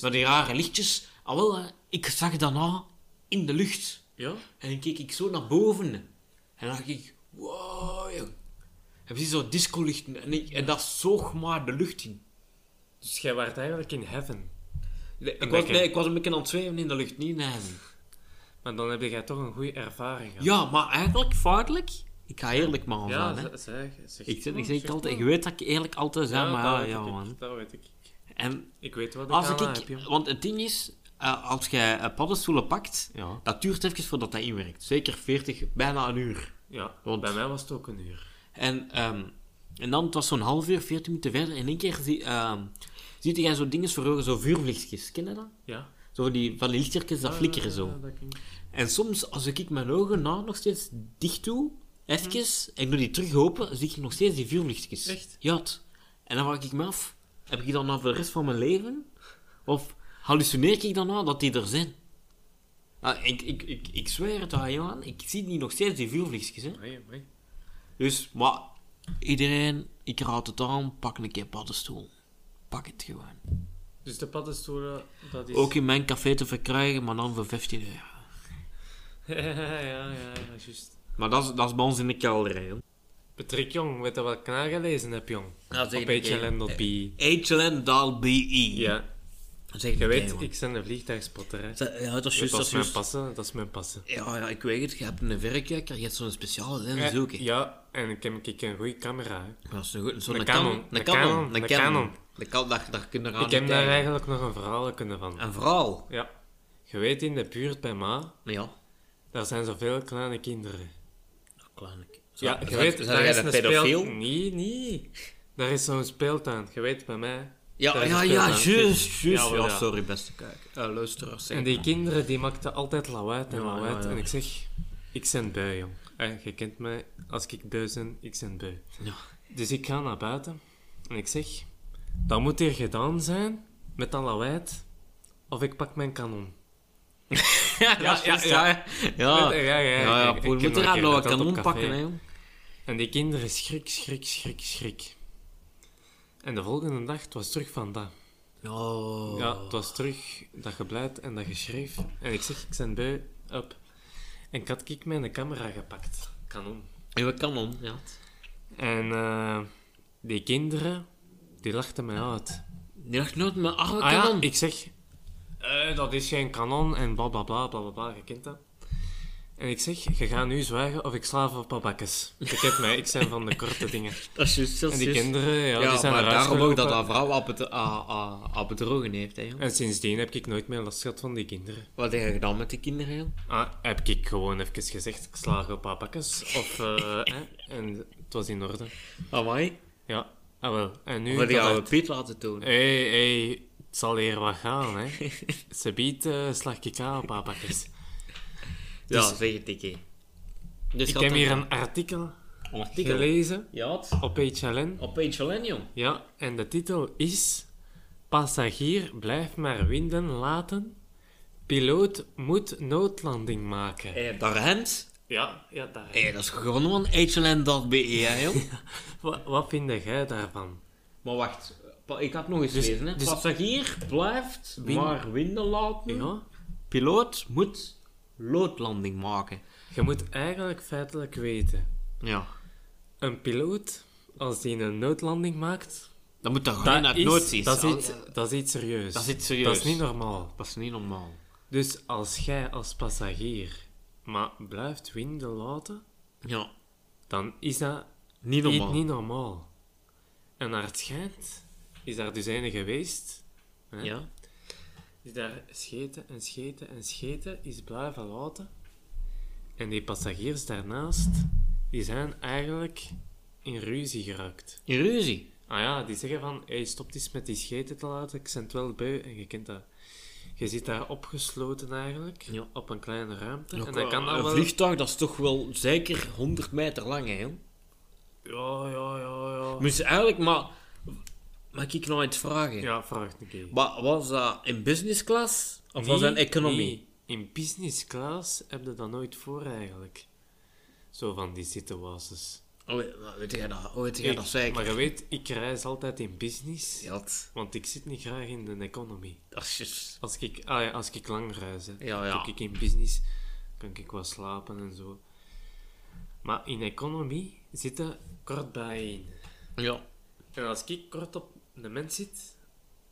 met die rare lichtjes. Al wel, hè, ik zag daarna in de lucht. Ja? En dan keek ik zo naar boven. En dan dacht ik, wow, jong. En precies zo discolichten. En, ik, en dat zoog maar de lucht in. Dus jij was eigenlijk in heaven. Nee, ik, was, nee, ik was een beetje aan het zweven in de lucht, niet in heaven. Maar dan heb jij toch een goede ervaring gehad. Ja, maar eigenlijk, feitelijk, ik ga eerlijk maar Ja, zijn, hè. zeg, zeg. Ik zeg, ik maar, zeg altijd, maar. je weet dat ik eerlijk altijd maar dat ja, weet ja, ik, man. Dat weet ik. En Ik weet wat ik als aan ik, heb, want het ding is, eh, als jij eh, paddenstoelen pakt, Ja. dat duurt even voordat dat inwerkt. Zeker 40, bijna een uur. Ja, Want- bij mij was het ook een uur. En, ehm, en dan, het was zo'n half uur, 40 minuten verder, in één keer zie, ehm, ziet jij zo dingen voor ogen, zo vuurvliegjes. Ken je dat? Ja. Zo van die, van die lichtjes dat flikkeren zo. Ah, dat. En soms, als ik mijn ogen na nog steeds dicht doe, even, en ik doe die terug open, zie ik nog steeds die vuurlichtjes. Echt? Ja. het. En dan vraag ik me af, heb ik dan nou voor de rest van mijn leven? Of hallucineer ik dan nou dat die er zijn? Ah, ik, ik, ik, ik zweer het aan Johan, ik zie die nog steeds die vuurlichtjes. Hè? Amai, amai. Dus, maar iedereen, ik raad het aan, pak een keer paddenstoel. Pak het gewoon. Dus de paddenstoelen, dat is... Ook in mijn café te verkrijgen, maar dan voor 15 euro. ja, [laughs] ja, ja, ja, juist. Maar dat is, dat is bij ons in de kelder, hè. Patrick Jong, weet je wat ik nagelezen heb, jong? Ja, zeg Op een keer. HLN.be. HLN.be. Ja, Zeg je een weet, ik ben een vliegtuigspotter, hè. Ja, dat is juist, Dat dat is is mijn passen, dat is mijn passen. Ja, ja, ik weet het. Je hebt een verrekijker, je hebt zo'n speciale lens ook, hè. Ja, en ik heb ik een goede camera, hè. Dat is een zo'n Een Canon. Canon. Een Een Canon. Canon. Een Een Canon. Canon. Dat kan, daar, kunnen Ik heb daar eigenlijk nog een verhaal kunnen van. Een verhaal. Ja. Je weet, in de buurt bij Ma, Ja. daar zijn zoveel kleine kinderen. Kleine. Ja, Zijn- je weet, zijn daar is een een pedofiel? Nee, nee. Daar is zo'n speeltuin. Je weet, bij mij... Ja, ja, ja, juist, juist. Ja, sorry, beste kijk. Uh, luisteraars. zeg En die kinderen, die maakten altijd lawaai en Ja, lawaai. ja, ja. En ik zeg, ik ben bui, jong. Eh, je kent mij, als ik bui ben, ik ben bui. Ja. Dus ik ga naar buiten en ik zeg, dat moet hier gedaan zijn met dat lawaai, of ik pak mijn kanon. [laughs] Ja, Ja, ja, ja, ja. Ja, ja. Ja, nog er op kanon pakken, hè, jong. En die kinderen schrik, schrik, schrik, schrik. En de volgende dag, het was terug van dat. Oh. Ja, het was terug dat gebluid en dat geschreef. En ik zeg, ik ben bui, op. En ik had ik mijn camera gepakt. Kanon. Ja, kanon, ja. En eh, die kinderen, die lachten mij uit. Die dacht nooit met arme Ah ja, kanon. ik zeg, eh, dat is geen kanon en bla bla bla bla bla bla, je kent dat. En ik zeg, je gaat nu zwijgen of ik slaaf op papakkes. Je kent mij, ik zijn van de korte dingen. [laughs] Dat is juist, En is die kinderen, ja, Ja, die zijn maar daarom ook dat dat vrouw op het, ah, bedrogen heeft, hè, joh. En sindsdien heb ik nooit meer last gehad van die kinderen. Wat heb je gedaan met die kinderen, joh? Ah, heb ik gewoon even gezegd, ik slaag op papakkes. Of, eh, [laughs] hè, en het was in orde. Amai. Ja, ah wel. En nu... Wat aan het- Piet laten doen? Hé, hé, het zal hier wat gaan, hè. [laughs] Ze biedt uh, slag ik aan op papakkes. Ja, zeg het, Tikkie. Dus Ik heb hier een artikel een artikel. gelezen Ja, het- op HLN. op 11, joh. Ja, en de titel is... Passagier blijft maar winden laten. Piloot moet noodlanding maken. Eh, daar rent. Ja, ja, daar. Eh, dat is gewoon een HLN.be, hè, joh. [laughs] Wat, wat vind jij daarvan? Maar wacht, ik had nog eens Dus- gelezen, hè. dus- Passagier blijft Win- maar winden laten. Ja, Piloot moet loodlanding maken. je moet eigenlijk feitelijk weten. Ja. Een piloot, als die een noodlanding maakt... Dat moet Dat gewoon uit is, nood dat, is iets, dat is iets serieus. Dat is iets serieus. Dat is niet normaal. Dat is niet normaal. Dus als jij als passagier maar blijft winden laten, Ja. dan is dat Niet niet, normaal. niet normaal. En naar het schijnt is daar dus een geweest, hè, Ja. Die daar scheten en scheten en scheten is blijven laten. En die passagiers daarnaast, die zijn eigenlijk in ruzie geraakt. In ruzie. Ah ja, die zeggen van, hey, stop eens met die scheten te laten, ik ben het wel beu. En je kent dat. Je zit daar opgesloten eigenlijk, Ja. op een kleine ruimte. En dan kan dat een wel... vliegtuig, dat is toch wel zeker 100 meter lang, hè. Ja, ja, ja, ja. Dus eigenlijk, maar... Mag ik nou iets vragen? Ja, vraag een keer. Wa- was dat in business class? Of was dat in nee. In business class heb je dat nooit voor eigenlijk. Zo van die situaties. Oh, weet- weet jij dat, oh, weet jij dat zeker? Maar je weet, ik reis altijd in business, Ja, het- want ik zit niet graag in de economy. dat is juist... Als ik, ah ja, als ik lang reis, hè. Ja, ja. Doe ik in business, kan ik wel slapen en zo. Maar in economy zitten kort bijeen. Ja. En als ik kort op de mens zit,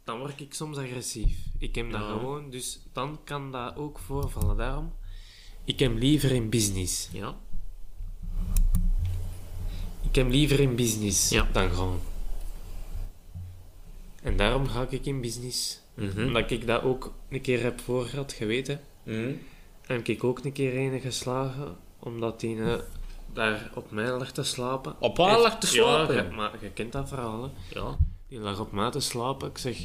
dan word ik soms agressief. Ik heb dat Ja. gewoon, dus dan kan dat ook voorvallen. Daarom, ik heb liever in business. Ja. Ik heb liever in business Ja. dan gewoon. En daarom ga ik in business. Mhm. Omdat ik dat ook een keer heb voorgehad, geweten. Mhm. heb ik ook een keer een geslagen, omdat die eh, daar op mij lag te slapen. Op haar lag te slapen? Ja, maar je kent dat verhaal, hè. Ja. Die lag op mij te slapen. Ik zeg,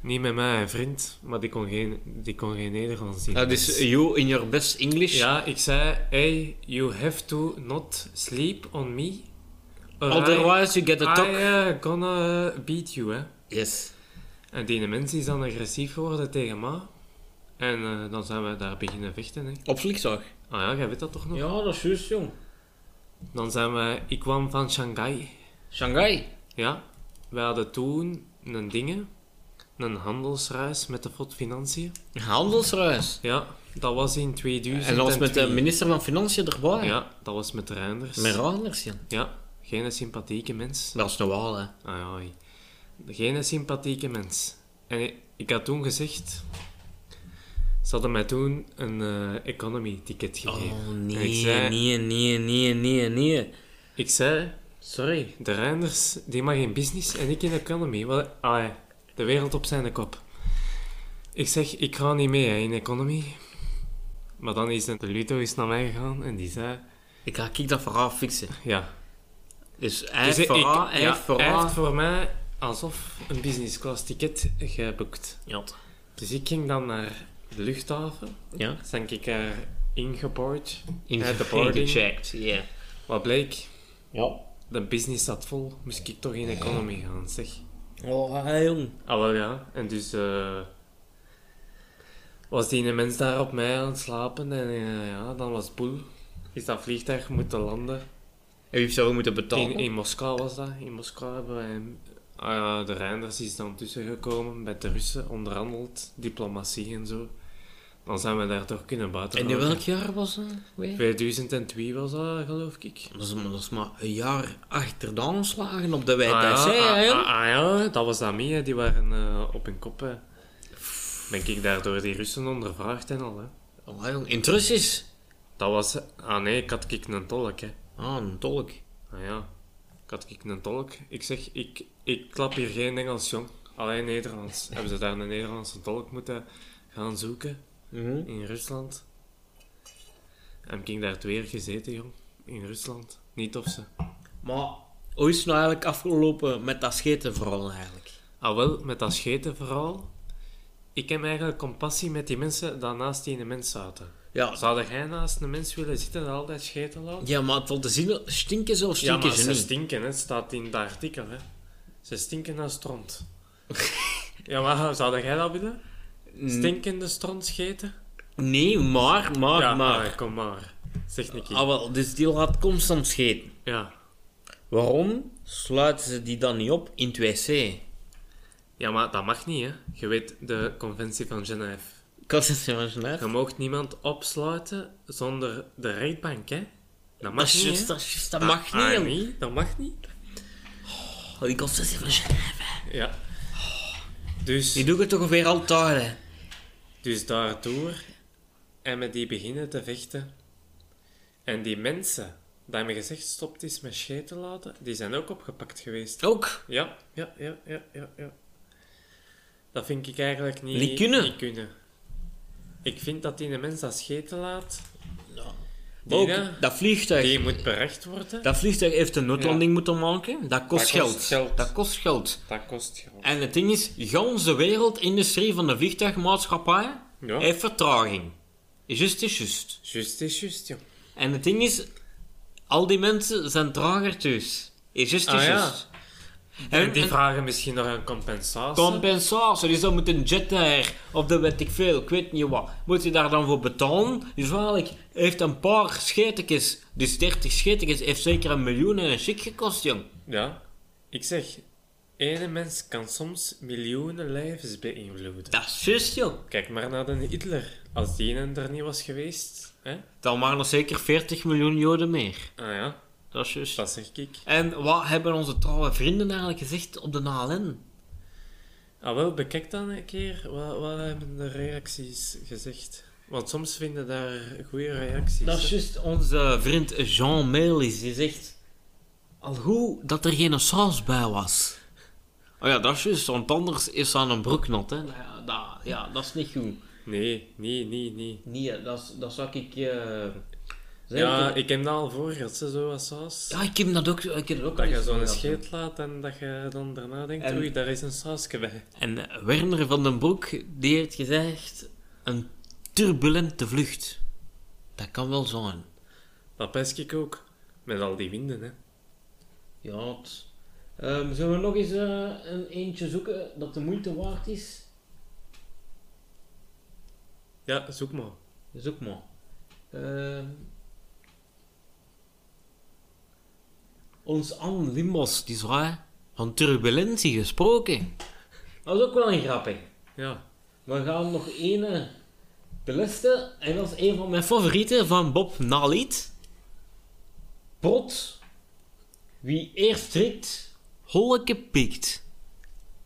niet met mij, vriend, maar die kon geen, die kon geen Nederlands zien. Dat is you in your best English. Ja, ik zei, hey, you have to not sleep on me. or Otherwise you get a talk. I uh, gonna beat you, hè. Yes. En die mens is dan agressief geworden tegen mij. En eh, dan zijn we daar beginnen vechten, hè. Op vliegtuig. Ah ja, jij weet dat toch nog? Ja, dat is juist, jong. Dan zijn we... Ik kwam van Shanghai. Shanghai. Ja. We hadden toen een dingen. Een handelsreis met de FOD Financiën. Handelsreis. Ja. Dat was in 2000. En dat was met de minister van Financiën erbij. Ja, dat was met Reinders. Met Randers, ja. Ja. Geen sympathieke mens. Dat is wel, hè. Ah ja. Geen sympathieke mens. En ik, had toen gezegd... Ze hadden mij toen een eh, economy ticket gegeven. Oh, En ik nee, zei, nee, nee, nee, nee, nee. Ik zei, sorry, de Reinders, die mag in business en ik in economy. Wat, allee, de wereld op zijn kop. Ik zeg, ik ga niet mee hè, in economy. Maar dan is de Ludo is naar mij gegaan en die zei, Ik ga ik dat verhaal fixen. ja. Dus hij Dus heeft ik- verhaal, hij ja, heeft verhaal. hij heeft voor mij alsof een business class ticket geboekt. Ja. Dus ik ging dan naar de luchthaven. Ja. Dan ik er ingeboord. Ingecheckt, ja. Wat bleek? Ja. De business zat vol. Moest ik toch in economy gaan, zeg. Oh, hey, jong. Ah, wel ja. En dus eh, was die ene mens daar op mij aan het slapen en eh, ja, dan was het boel. Is dat vliegtuig moeten landen. En wie heeft zo moeten betalen? In, in Moskou was dat. In Moskou hebben wij... ah ja, de Reinders is dan tussengekomen met de Russen, onderhandeld, diplomatie en zo. Dan zijn we daar toch kunnen buiten En in welk jaar was dat? weer? 2002 was dat, geloof ik. Dat is, dat is maar een jaar achter de aanslagen op de WTC, ah, ja, hè, ah, ah, ah, ja, dat was dat mee, hè. die waren eh, op hun kop. Hè. Ben ik daar door die Russen ondervraagd en al. Hè. Oh, jong. In Russisch. Dat was... Ah nee, ik had ik een tolk, hè. Ah, een tolk. Ah ja, ik had ik een tolk. Ik zeg, ik, ik klap hier geen Engels, jong. Alleen Nederlands. Hebben ze daar een Nederlandse tolk moeten gaan zoeken Mhm. in Rusland? En ik ging daar twee jaar gezeten, jong. In Rusland. Niet of ze. Maar hoe is het nou eigenlijk afgelopen met dat scheten vooral eigenlijk? Ah wel, met dat scheten vooral. Ik heb eigenlijk compassie met die mensen die naast die mens zaten. Ja, Zou jij naast een mens willen zitten dat altijd scheten laat? ja maar het valt te zien, stinken ze of Ja, stinken maar ze ze stinken, hè. het staat in het artikel. Hè. Ze stinken naar stront. [laughs] ja, maar zou jij dat willen? Stinkende stront scheten? Nee, maar, maar, ja, maar. ah, kom maar. Zeg een keer. Ah, wel, dus die laat constant scheten. Ja. Waarom sluiten ze die dan niet op in het wc? ja, maar dat mag niet, hè. Je weet de conventie van Genève. Het zo net? Je mag niemand opsluiten zonder de rechtbank, hè. Dat mag Dat niet, dat is juist, dat mag niet. Ah? Dat mag niet? Oh, die conventie van Genève. Ja. Dus, Die doe ik toch weer altijd, hè? dus daardoor en met die beginnen te vechten. En die mensen die hebben gezegd stopt is met scheten laten, die zijn ook opgepakt geweest. Ook. Ja, ja, ja, ja, ja, ja. Dat vind ik eigenlijk niet, Niet kunnen. niet kunnen. Ik vind dat die een mens dat scheten laat, ook dat vliegtuig. die moet berecht worden. Dat vliegtuig heeft een noodlanding moeten maken. Dat kost, Dat geld. kost geld. Dat kost geld. Dat kost geld. En het ding is, de wereldindustrie van de vliegtuigmaatschappij Ja. heeft vertraging. Just is just. Juist is juist, joh. En het ding is, al die mensen zijn trager dus. Is just is Ah, ja. just. En die en- vragen misschien nog een compensatie. Compensatie, dus dan moet een jet of dat weet ik veel, ik weet niet wat. Moet je daar dan voor betalen? Dus eigenlijk heeft een paar schetekjes, dus 30 schetekjes, heeft zeker een miljoen en een chic gekost, jong. Ja, ik zeg, ene mens kan soms miljoenen levens beïnvloeden. Dat is juist, jong. Kijk maar naar de Hitler. Als die er niet was geweest, hè? Dan waren er zeker 40 miljoen joden meer. Ah ja, Dat is juist. dat zeg ik. En wat hebben onze trouwe vrienden eigenlijk gezegd op de ALN? Ah wel, bekijk dan een keer, wat, wat hebben de reacties gezegd? Want soms vinden daar goede reacties. Dat is juist onze vriend Jean Melis, die zegt... Al hoe dat er geen saus bij was. Oh ja, dat is juist, want anders is aan een broek nat, hè. Nou ja, dat, ja, dat is niet goed. Nee, nee, nee, nee. Nee, dat, dat zou ik... eh Ja, ik heb dat al voor gehad, ze, zo als saus. Ja, ik heb dat ook, ik heb dat ook Dat al je zo'n scheet laat en dat je dan daarna denkt, En- oei, daar is een sausje bij. En Werner van den Broek, die heeft gezegd... Een turbulente vlucht. Dat kan wel zijn. Dat pest ik ook. Met al die winden, hè. Ja, het... Ehm, zullen we nog eens eh, een eentje zoeken dat de moeite waard is? Ja, zoek maar. Zoek maar. Ehm ons Anne Limbos, die zei van turbulentie gesproken. Dat is ook wel een grappig. Ja. We gaan nog één belesten. En dat is een van mijn favorieten van Bob Nalit. Prot. Wie eerst strikt, holleke piekt.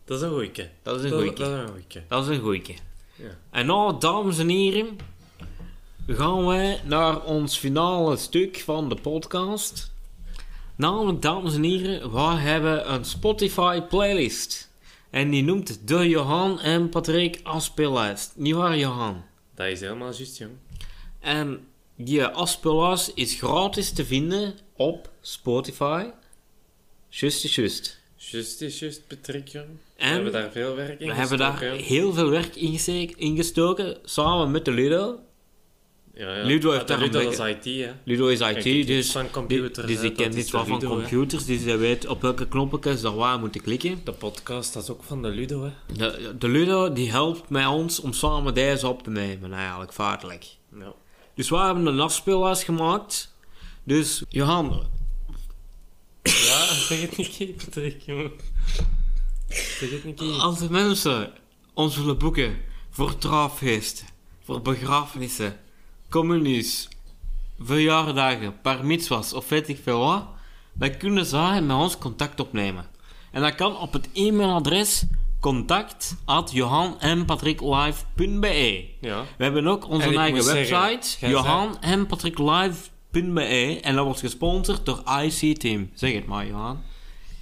Dat is een goeie. Dat is een Dat, goeie. dat is een goeie. Dat is een goeie. Ja. En nou, dames en heren, gaan wij naar ons finale stuk van de podcast. Namelijk, dames en heren, wij hebben een Spotify playlist. En die noemt de Johan en Patrick afspeellijst. Niet waar, Johan? Dat is helemaal juist, jong. En die afspeellijst is gratis te vinden op Spotify. Just is just. Juist is Patrick, jong. We En hebben daar veel werk in we hebben daar heel veel werk in gestoken, samen met de Ludo. Ja, ja. Ludo heeft daar Ludo is IT, hè. Ludo is IT, dus, van computers, dus hè, ik ken wel van computers, dus hij weet op welke knopjes dat waar moeten klikken. De podcast, dat is ook van de Ludo, hè. De, de Ludo die helpt mij ons om samen deze op te nemen, eigenlijk, vaartelijk. Ja. Dus we hebben een afspeellijst gemaakt. Dus, Johan, Ja, [laughs] zeg het niet, keer, Patrick, jongen. Zeg het niet, keer. als de mensen ons willen boeken voor trouwfeesten, voor begrafenissen, communies, verjaardagen, bar mitzwas of weet ik veel wat, dan kunnen zij met ons contact opnemen. En dat kan op het e-mailadres contact at. Ja. We hebben ook onze eigen website, jij johanenpatricklive.be. En dat wordt gesponsord door IC Team. Zeg het maar, Johan.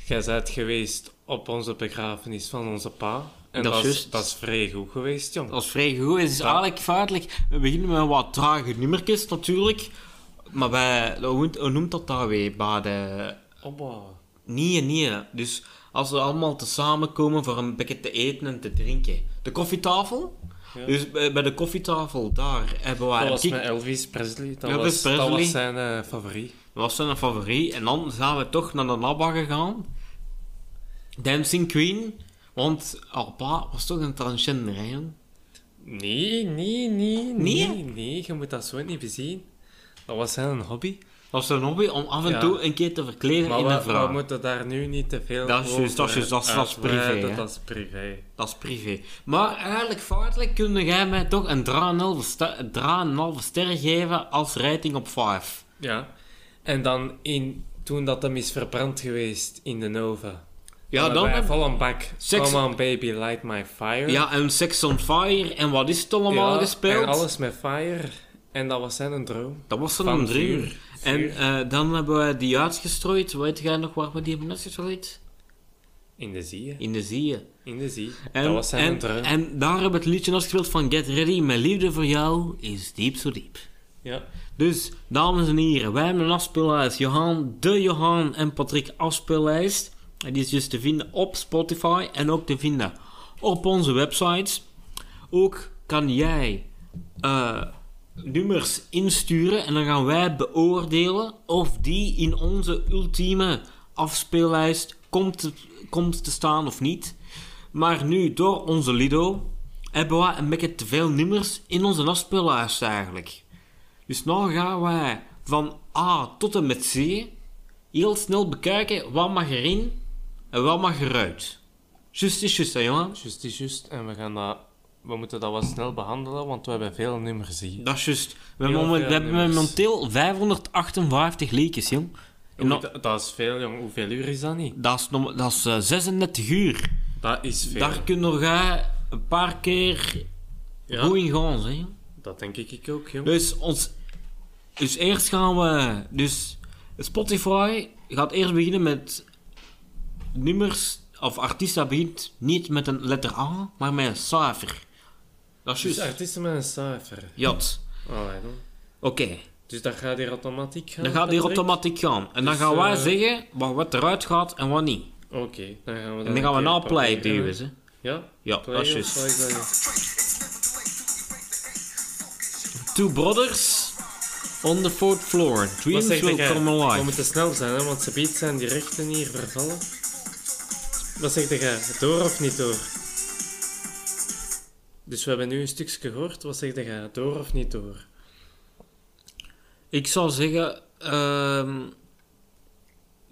Jij bent geweest op onze begrafenis van onze pa. En Dat dat, is dat vrij goed geweest, jong. Dat is vrij goed. Het is Ja. eigenlijk feitelijk... We beginnen met wat trage nummertjes, natuurlijk. Maar bij... Hoe noemt- dat daar weer? Bij de... Oppa. Nee, nee. Dus als we allemaal te samenkomen voor een beetje te eten en te drinken. De koffietafel. Ja. Dus bij de koffietafel, daar hebben wij... Dat was met Elvis Presley. Dat, Elvis was, dat Presley. was zijn eh, favoriet. Dat was zijn favoriet. En dan zijn we toch naar de Nabba gegaan. Dancing Queen. Want Alpa was toch een transgender, hè? jong? Nee, nee, nee, Nee? nee, nee. Je moet dat zo niet bezien. Dat was zijn hobby. Dat was zijn hobby om af en Ja. toe een keer te verkleden Maar in een vrouw. we moeten daar nu niet te veel Dat is over dat is juist, dat is- dat is privé. Dat is privé. Dat is privé. Maar eigenlijk, feitelijk, kun jij mij toch een 3,5 ster, 3,5 ster geven als rating op 5. Ja. En dan in, toen dat hem is verbrand geweest in de Nova. Ja, dan vol een bak. Come on baby, light my fire. Ja, en Sex on Fire, en wat is het allemaal Ja, gespeeld? En alles met fire. En dat was zijn droom. Dat was dream. vuur. En eh, dan hebben we die uitgestrooid. Weet jij nog waar we die hebben uitgestrooid? In de zee. In de zee. In de zee. En, dat was zijn en, droom. en daar hebben we het liedje afgespeeld van Get Ready. Mijn liefde voor jou is diep zo diep. Ja. Dus, dames en heren, wij hebben een afspeellijst. Johan, de Johan en Patrick afspeellijst. Die is dus te vinden op Spotify en ook te vinden op onze websites. Ook kan jij eh, nummers insturen en dan gaan wij beoordelen of die in onze ultieme afspeellijst komt te, komt te staan of niet. Maar nu, door onze Lido, hebben we een beetje te veel nummers in onze afspeellijst eigenlijk. Dus nu gaan wij van A tot en met C heel snel bekijken wat mag erin en wat mag eruit. Just is just, hè, jongen? Juist, is juist. En we gaan dat... We moeten dat wat snel behandelen, want we hebben veel nummers hier. Dat is just. We, hebben we hebben nummers. momenteel 558 leekjes, jong. En Oei, dat, dat, dat is veel, jong. Hoeveel uur is dat niet? dat is, nog- dat is eh, 36 uur. Dat is veel. Daar kun je jij een paar keer Ja. goed in gaan, hè, jong. Dat denk ik ook, jong. Dus, ons, dus eerst gaan we. Dus Spotify gaat eerst beginnen met nummers of artiesten begint niet met een letter A, maar met een cijfer. Dat is Dus juist. artiesten met een cijfer. Dan. Oké, Dus dat gaat hier automatiek gaan? dan gaat die Patrick? automatiek gaan. En dan Dus, gaan wij eh, zeggen wat, eruit gaat en wat niet. Oké, dan gaan we En dan gaan we na play duwen, hè. Ja? Ja, dat is juist. Two Brothers on the fourth floor. Dreams will come We alive. moeten snel zijn, hè, want ze biedt zijn die rechten hier vervallen. Wat zeg jij? Door of niet door? Dus we hebben nu een stukje gehoord. Wat zeg jij? Door of niet door? Ik zou zeggen, ehm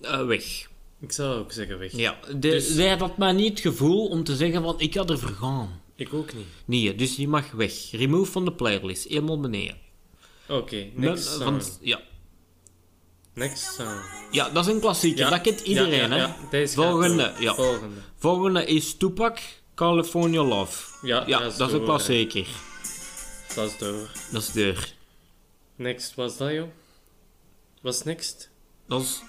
eh, weg. Ik zou ook zeggen weg. Ja, de, Dus- zij had mij niet het gevoel om te zeggen van ik ga er vergaan. Ik ook niet. Nee, dus die mag weg. Remove van de playlist, helemaal beneden. Oké, next song. van, ja. Next song. ja, dat is een klassieker. dat kent iedereen, hè? Deze Volgende, ja. Volgende. Volgende is Tupac, California Love. Ja, Ja, dat is dat is een klassieker. Dat is door. Dat is deur. Next, was dat, joh? Was next? Dat is...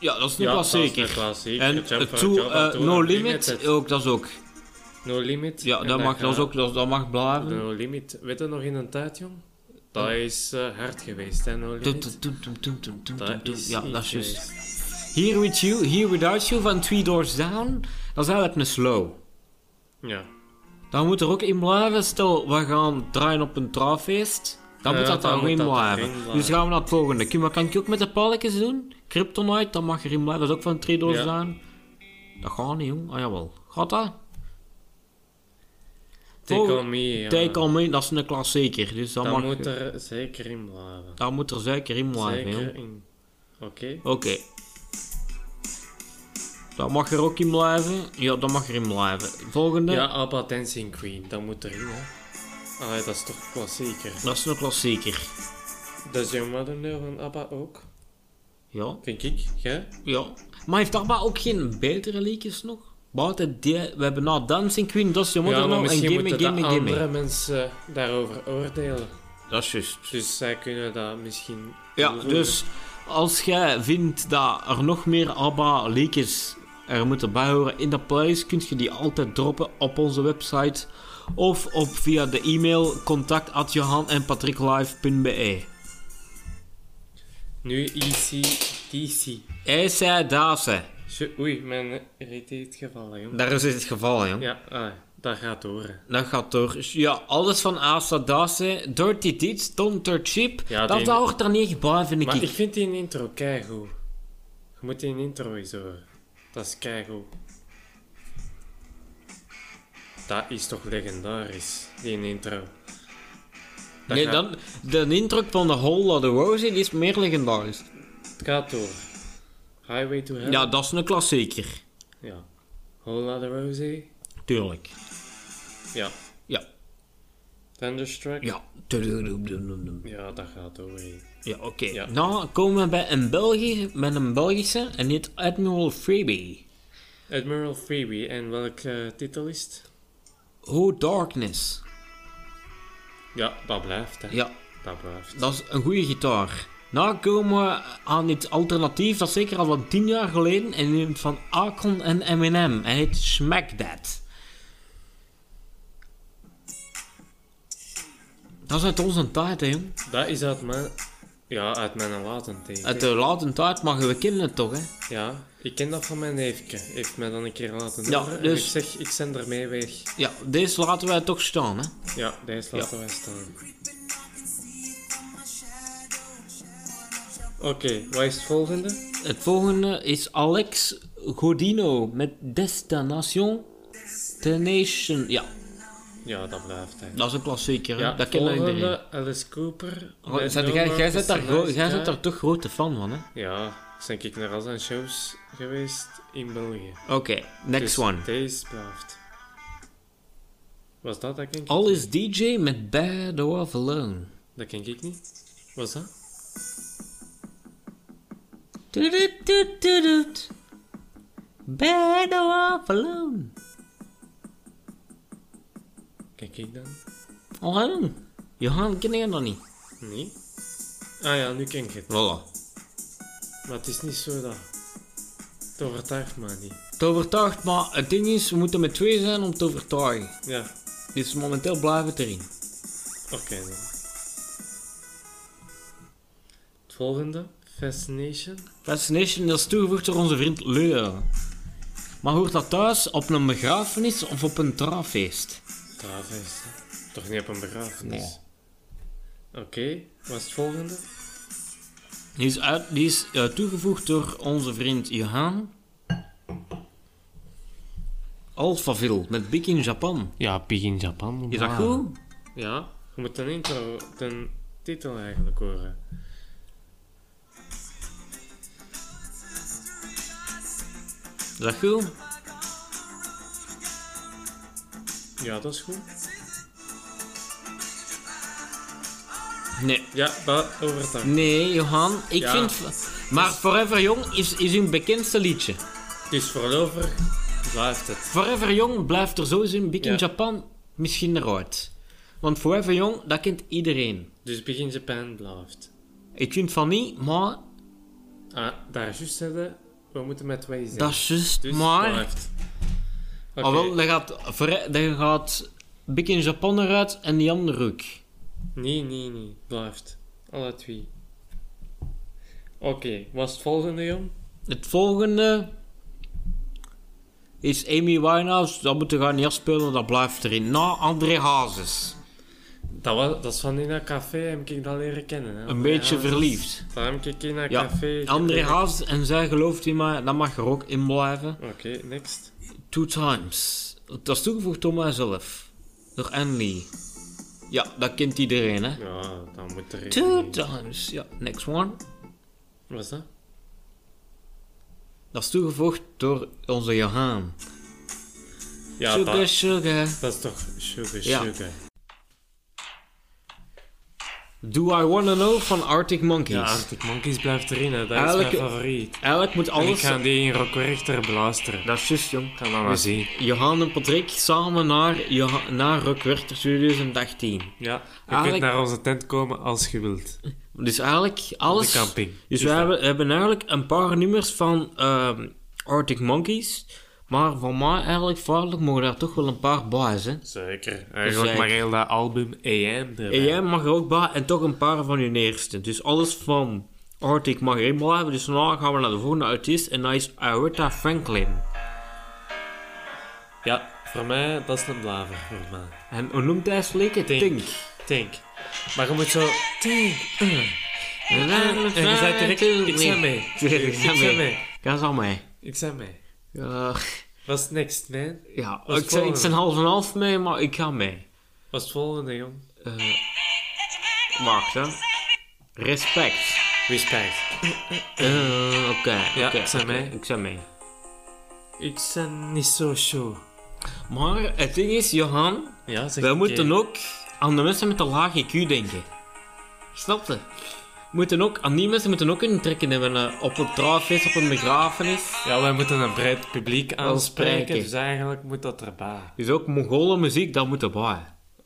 Ja, dat is een Ja, dat is klassieker. En Jump to, eh, to No. Limit, ook, dat is ook. No Limit. Ja, dat mag, dat ook, dat, dat mag blijven. No Limit. Weet je nog in een tijd, jong? Dat is eh, hard geweest, hè, No Tum, Limit? tum, tum, tum, tum, tum, Dat tum, tum. is Ja, dat is juist. Here With You, Here Without You van Three Doors Down, dat is eigenlijk een slow. Ja. Dan moet er ook in blijven. Stel, we gaan draaien op een trouwfeest. Dan Ja, moet dat dan moet in dat blijven. Dus gaan we naar het volgende. Kun- Wat kan ik ook met de palletjes doen? Kryptonite, dat mag erin blijven. Dat is ook van Three Doors Ja. Down. Dat gaat niet, jong. Ah, jawel. Gaat dat? Take Volg- on me, ja. Take On Me, dat is een klassieker. Dus dat, Dat mag, moet er zeker in blijven. dat moet er zeker in blijven. Zeker in. Oké. Oké. Dat mag er ook in blijven. Ja, dat mag erin blijven. Volgende. Ja, Abba Dancing Queen. Dat moet erin, hè. Allee, dat is toch klassieker. Dat is een klassieker. Does Your Mother Know van Abba ook? Ja. Vind ik. Jij? Ja. Maar heeft Abba ook geen betere liedjes nog? Wat, die, we hebben nou Dancing Queen, dat is je moeder Ja, nou, en Gimme, Gimme, de Gimme. andere mensen daarover oordelen. Dat is juist. Dus zij kunnen dat misschien... Ja, dus als jij vindt dat er nog meer ABBA-leakjes er moeten bij horen in de playlist, kun je die altijd droppen op onze website of op via de e-mail contact at johan en patricklive.be. Nu. Oei, mijn reet heeft gevallen, jong. Daar is het geval, jong. Ja, ah, dat gaat door. hè. Dat gaat door. Ja, alles van Asa Dase, Dirty Deeds, Don't Chip, Ja, dat die- hoort er niet bij, vind ik. Maar ik vind die intro keigoed. Je moet die intro eens horen. Dat is keigoed. Dat is toch legendarisch, die intro. Dat Nee, gaat- dan, de indruk van de Whole Lotta Rosie die is meer legendarisch. Het gaat door. Highway to Hell. Ja, dat is een klassieker. Ja. Whole Lotta Rosie. Tuurlijk. Ja. Ja. Thunderstruck. Ja. Ja, dat gaat hè. Ja, oké. Ja. Nou komen we bij een België, met een Belgische en dit Admiral Freebie. Admiral Freebie. En welke titel is het? Oh Darkness. Ja, dat blijft. Hè. Ja, Dat blijft. dat is een goede gitaar. Nou komen we aan iets alternatief, dat zeker al van 10 jaar geleden, en die is van Akon en Eminem. En het Smack That. Dat is uit onze tijd, hè, jong. Dat is uit mijn... Ja, uit mijn late tijd. Uit de late tijd, maar we kennen het toch, hè? Ja, ik ken dat van mijn neefje. Heeft mij dan een keer laten Ja, dus- ik zeg, ik zend ermee weg. Ja, deze laten wij toch staan, hè? Ja, deze laten wij staan. Oké, wat is het volgende? Het volgende is Alex Godino met Destination Nation. Ja, Ja, dat blijft hij. dat is een klassieker, hè? Ja, dat kent iedereen. volgende, Alice Cooper. Oh, jij, daar Guy. daar toch grote fan van, hè? Ja, zijn ik naar al zijn shows geweest in België. Oké, next Dus one. Deze blijft. Was dat? Dat ken ik, All is DJ met Bad of Alone. dat ken ik niet. Was dat? Bad of Alone. Ken ik dan? Alone. Johan, ken je dat niet? Nee? Ah ja, nu ken ik het. Voilà. Maar het is niet zo dat... Het overtuigt me niet. Het overtuigt, maar het ding is, we moeten met twee zijn om te overtuigen. Ja, Dus momenteel blijven het erin. oké dan. Het volgende. Fascination. Fascination dat is toegevoegd door onze vriend Leo. Maar hoort dat thuis op een begrafenis of op een trouwfeest? Trouwfeest. hè? Toch niet op een begrafenis? Nee. Oké, wat is het volgende? Die is, uit, die is eh, toegevoegd door onze vriend Johan. Alphaville met Big in Japan. Ja, Pig in Japan. Is dat goed? Ja, je moet een intro, de titel eigenlijk horen. Is dat goed? Ja, dat is goed. Nee. Ja, dat overtuigt. Nee, Johan. Ik Ja. vind... Maar Forever Young is, is hun bekendste liedje. Het is blijft het. Forever Young blijft er sowieso in Big in Ja. Japan misschien eruit. Want Forever Young, dat kent iedereen. Dus Big in Japan blijft. Ik vind van niet, maar Ah, daar juist zetten, we moeten met twee zijn. dat is juist. dus maar... blijft. Oké, Ah, wel, dat gaat, dat gaat Big in Japan eruit en die andere ook. Nee, nee, nee, blijft. Alle twee. Oké, wat is het volgende, jong? Het volgende is Amy Winehouse. Dat moeten we gaan niet afspelen, dat blijft erin. Na André Hazes. Dat, was, dat is van in dat café, heb ik dat leren kennen. Hè? Een beetje verliefd. Dat heb ik in dat Ja, café... André Hazes en zij gelooft in mij, dat mag er ook in blijven. Oké, next. Two times. Dat is toegevoegd door mijzelf. Door Lee. Ja, dat kent iedereen, hè. Ja, dan moet er... Two times. Ja, next one. Wat is dat? Dat is toegevoegd door onze Johan. Ja, sugar, dat, sugar. dat is toch Sugar Ja. Sugar. Do I Wanna Know van Arctic Monkeys. Ja, Arctic Monkeys blijft erin, hè. dat is mijn favoriet. Eigenlijk moet En ik alles... ga die in Rock Werchter beluisteren. Dat is juist, jong. Ik ga dat maar Dus zien. Johan en Patrick samen naar, Joha- naar Rock Werchter 2018. Ja, je Eigenlijk- kunt naar onze tent komen als je wilt. Dus eigenlijk alles... de camping. Dus we hebben, hebben eigenlijk een paar nummers van ehm, Arctic Monkeys. Maar van mij eigenlijk feitelijk mogen daar toch wel een paar bij zijn. Zeker. Eigenlijk Zeker. maar heel dat album AM erbij. Jij mag er ook bij en toch een paar van je eerste. Dus alles van Arctic mag erin blijven. Dus daarna gaan we naar de volgende artiest en dat is Aretha Franklin. Ja, voor mij, dat is een blaver voor mij. En hoe noemt hij ze lekker? Tink. Tink. Tink. Maar je moet zo... Tink. uh. En je zei direct, ik zei mee. Ik zei mee. Ga zo mee. Ik zei mee. Ja, What's next, man? ja Wat is ik, zei, ik ben half en half mee, maar ik ga mee. Wat is het volgende, jong? Wacht, hè. Respect. Respect. Eh, Oké, Ja, oké, ik oké, mee. Ik zei mee. Ik ben niet zo show. Maar het ding is, Johan, Ja, zeg wij moeten eh, ook aan de mensen met een laag IQ denken. Snap je? Moeten ook, aan die mensen moeten ook een trekken hebben eh, op een trouwfeest, op een begrafenis. Ja, wij moeten een breed publiek aanspreken, spreken. dus eigenlijk moet dat erbij. Dus ook Mongolen muziek, dat moet erbij.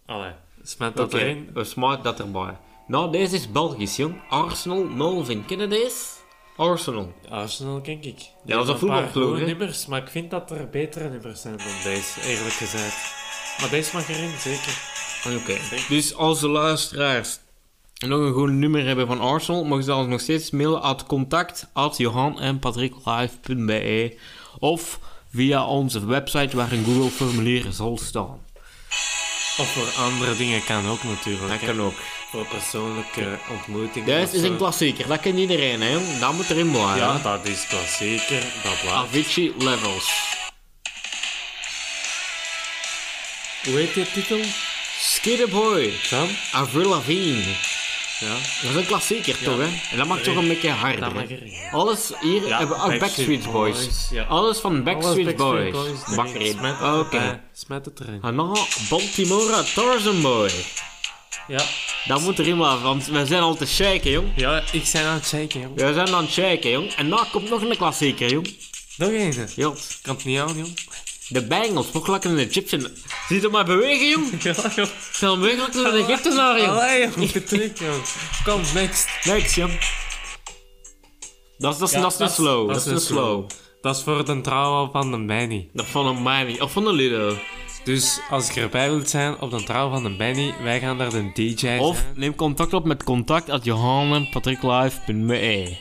Allee, smet dat erin. we smart dat erbij. Nou, deze is Belgisch, jong. Arsenal Melvin, ken je deze? Arsenal. Arsenal ken ik. Die dat is een voetbalploeg, nummers, maar ik vind dat er betere nummers zijn dan deze, eerlijk gezegd. Maar deze mag erin, zeker. Oké. Dus als de luisteraars nog een goed nummer hebben van Arsenal, mogen ze ons nog steeds mailen at contact en patricklive.be of via onze website waar een Google formulier zal staan. Of voor andere dingen kan ook natuurlijk. Dat hè. kan ook. Voor persoonlijke ontmoetingen. Of is een klassieker, dat kent iedereen, hè? Dat moet erin blijven. Ja, dat is klassieker. Dat blijft. Avicii Levels. Hoe heet die titel? Skidder Boy. Dan? Avril Lavigne. Ja. Dat is een klassieker toch, hè? En dat mag toch een beetje harder. Hè? Alles hier Ja, hebben we ook Backstreet Backstreet Boys. Boys, ja. Alles van Backstreet, Boys. het Oké. erbij. Smet het erin. En dan Baltimore Tarzan Boy. Ja. Dat moet erin maar, want we zijn al te shaken, jong. Ja, ik zijn aan het shaken, jong. We zijn aan het shaken, jong. En daar komt nog een klassieker, jong. Nog een. Jot. Kan het niet aan, jong. De Bengals, nog lekker in de chips. En... Ziet hem maar bewegen, jong. [laughs] Ja, jong. Bewegen lekker naar de Egyptenaar, jong. Allee, jong. Kom, next. Next, jong. Dat is, dat is, Ja, dat is een slow. Dat is een een slow. Dat is voor de trouw van de Benny. Dat van een Miami. Of van een Lido. Dus als je erbij wilt zijn op de trouw van de Benny, wij gaan daar de DJ Of zijn. neem contact op met contact at johanenpatricklive.be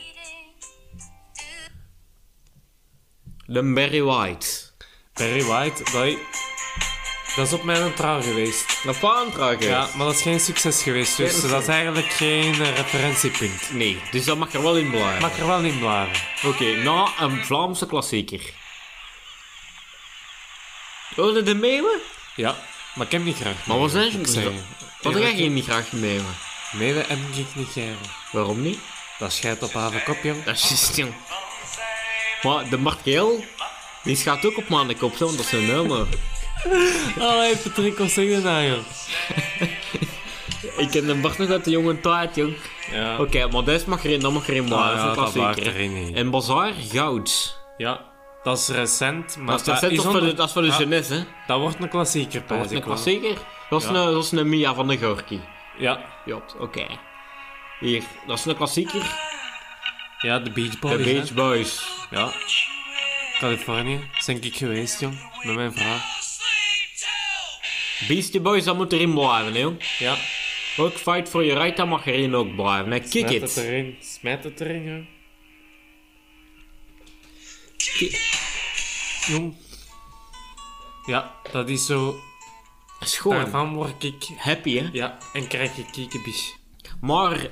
De Barry White. Barry White, dat, dat is op mijn trouw geweest. Een paantruik, Ja, maar dat is geen succes geweest, dus Geen dat is eigenlijk geen eh, referentiepunt. Nee, dus dat mag er wel in blijven. Mag er wel in blijven. Oké, nou een Vlaamse klassieker. Wilde de meeuwen? Ja, maar ik heb niet graag. Maar wat zijn ze? zeggen. Wat Eerlijk, ga je niet graag meeuwen? Meeuwen heb ik niet graag. Waarom niet? Dat schijt op haar kop, jong. Dat is juist, jong. Maar de Mart Geel, die gaat ook op kop, zo, want dat is een nummer. Allee, Patrick, wat zeg je nou, jong? [laughs] Ik ken de Bart nog uit de jonge tijd, jong. Ja. Oké, maar deze mag erin, dat mag erin, maar Ah, dat is ja, een dat erin. En Bazaar, goud. Ja, dat is recent, maar Dat is, dat, is is toch voor de, dat is voor de Ja, jeunesse, hè? Dat wordt een klassieker, Dat is pijs een klassieker. Dat is, Ja. een, dat is een Mia van de Gorky. Ja. Jop, oké. Hier, dat is een klassieker. ja, de Beach De Boys, Beach hè. Boys. Ja. Californië, ben ik geweest, jong. Met mijn vrouw. Beastie Boys, dat moet erin blijven, hè, jong. Ja. Ook Fight for Your Right, dat mag erin ook blijven. hè. Kick Smijt it. het erin. Smijt het erin, jong. Jong. Ja, dat is zo... Schoon. Daarvan word ik... Happy, hè. Ja, en krijg je kiekebis. Maar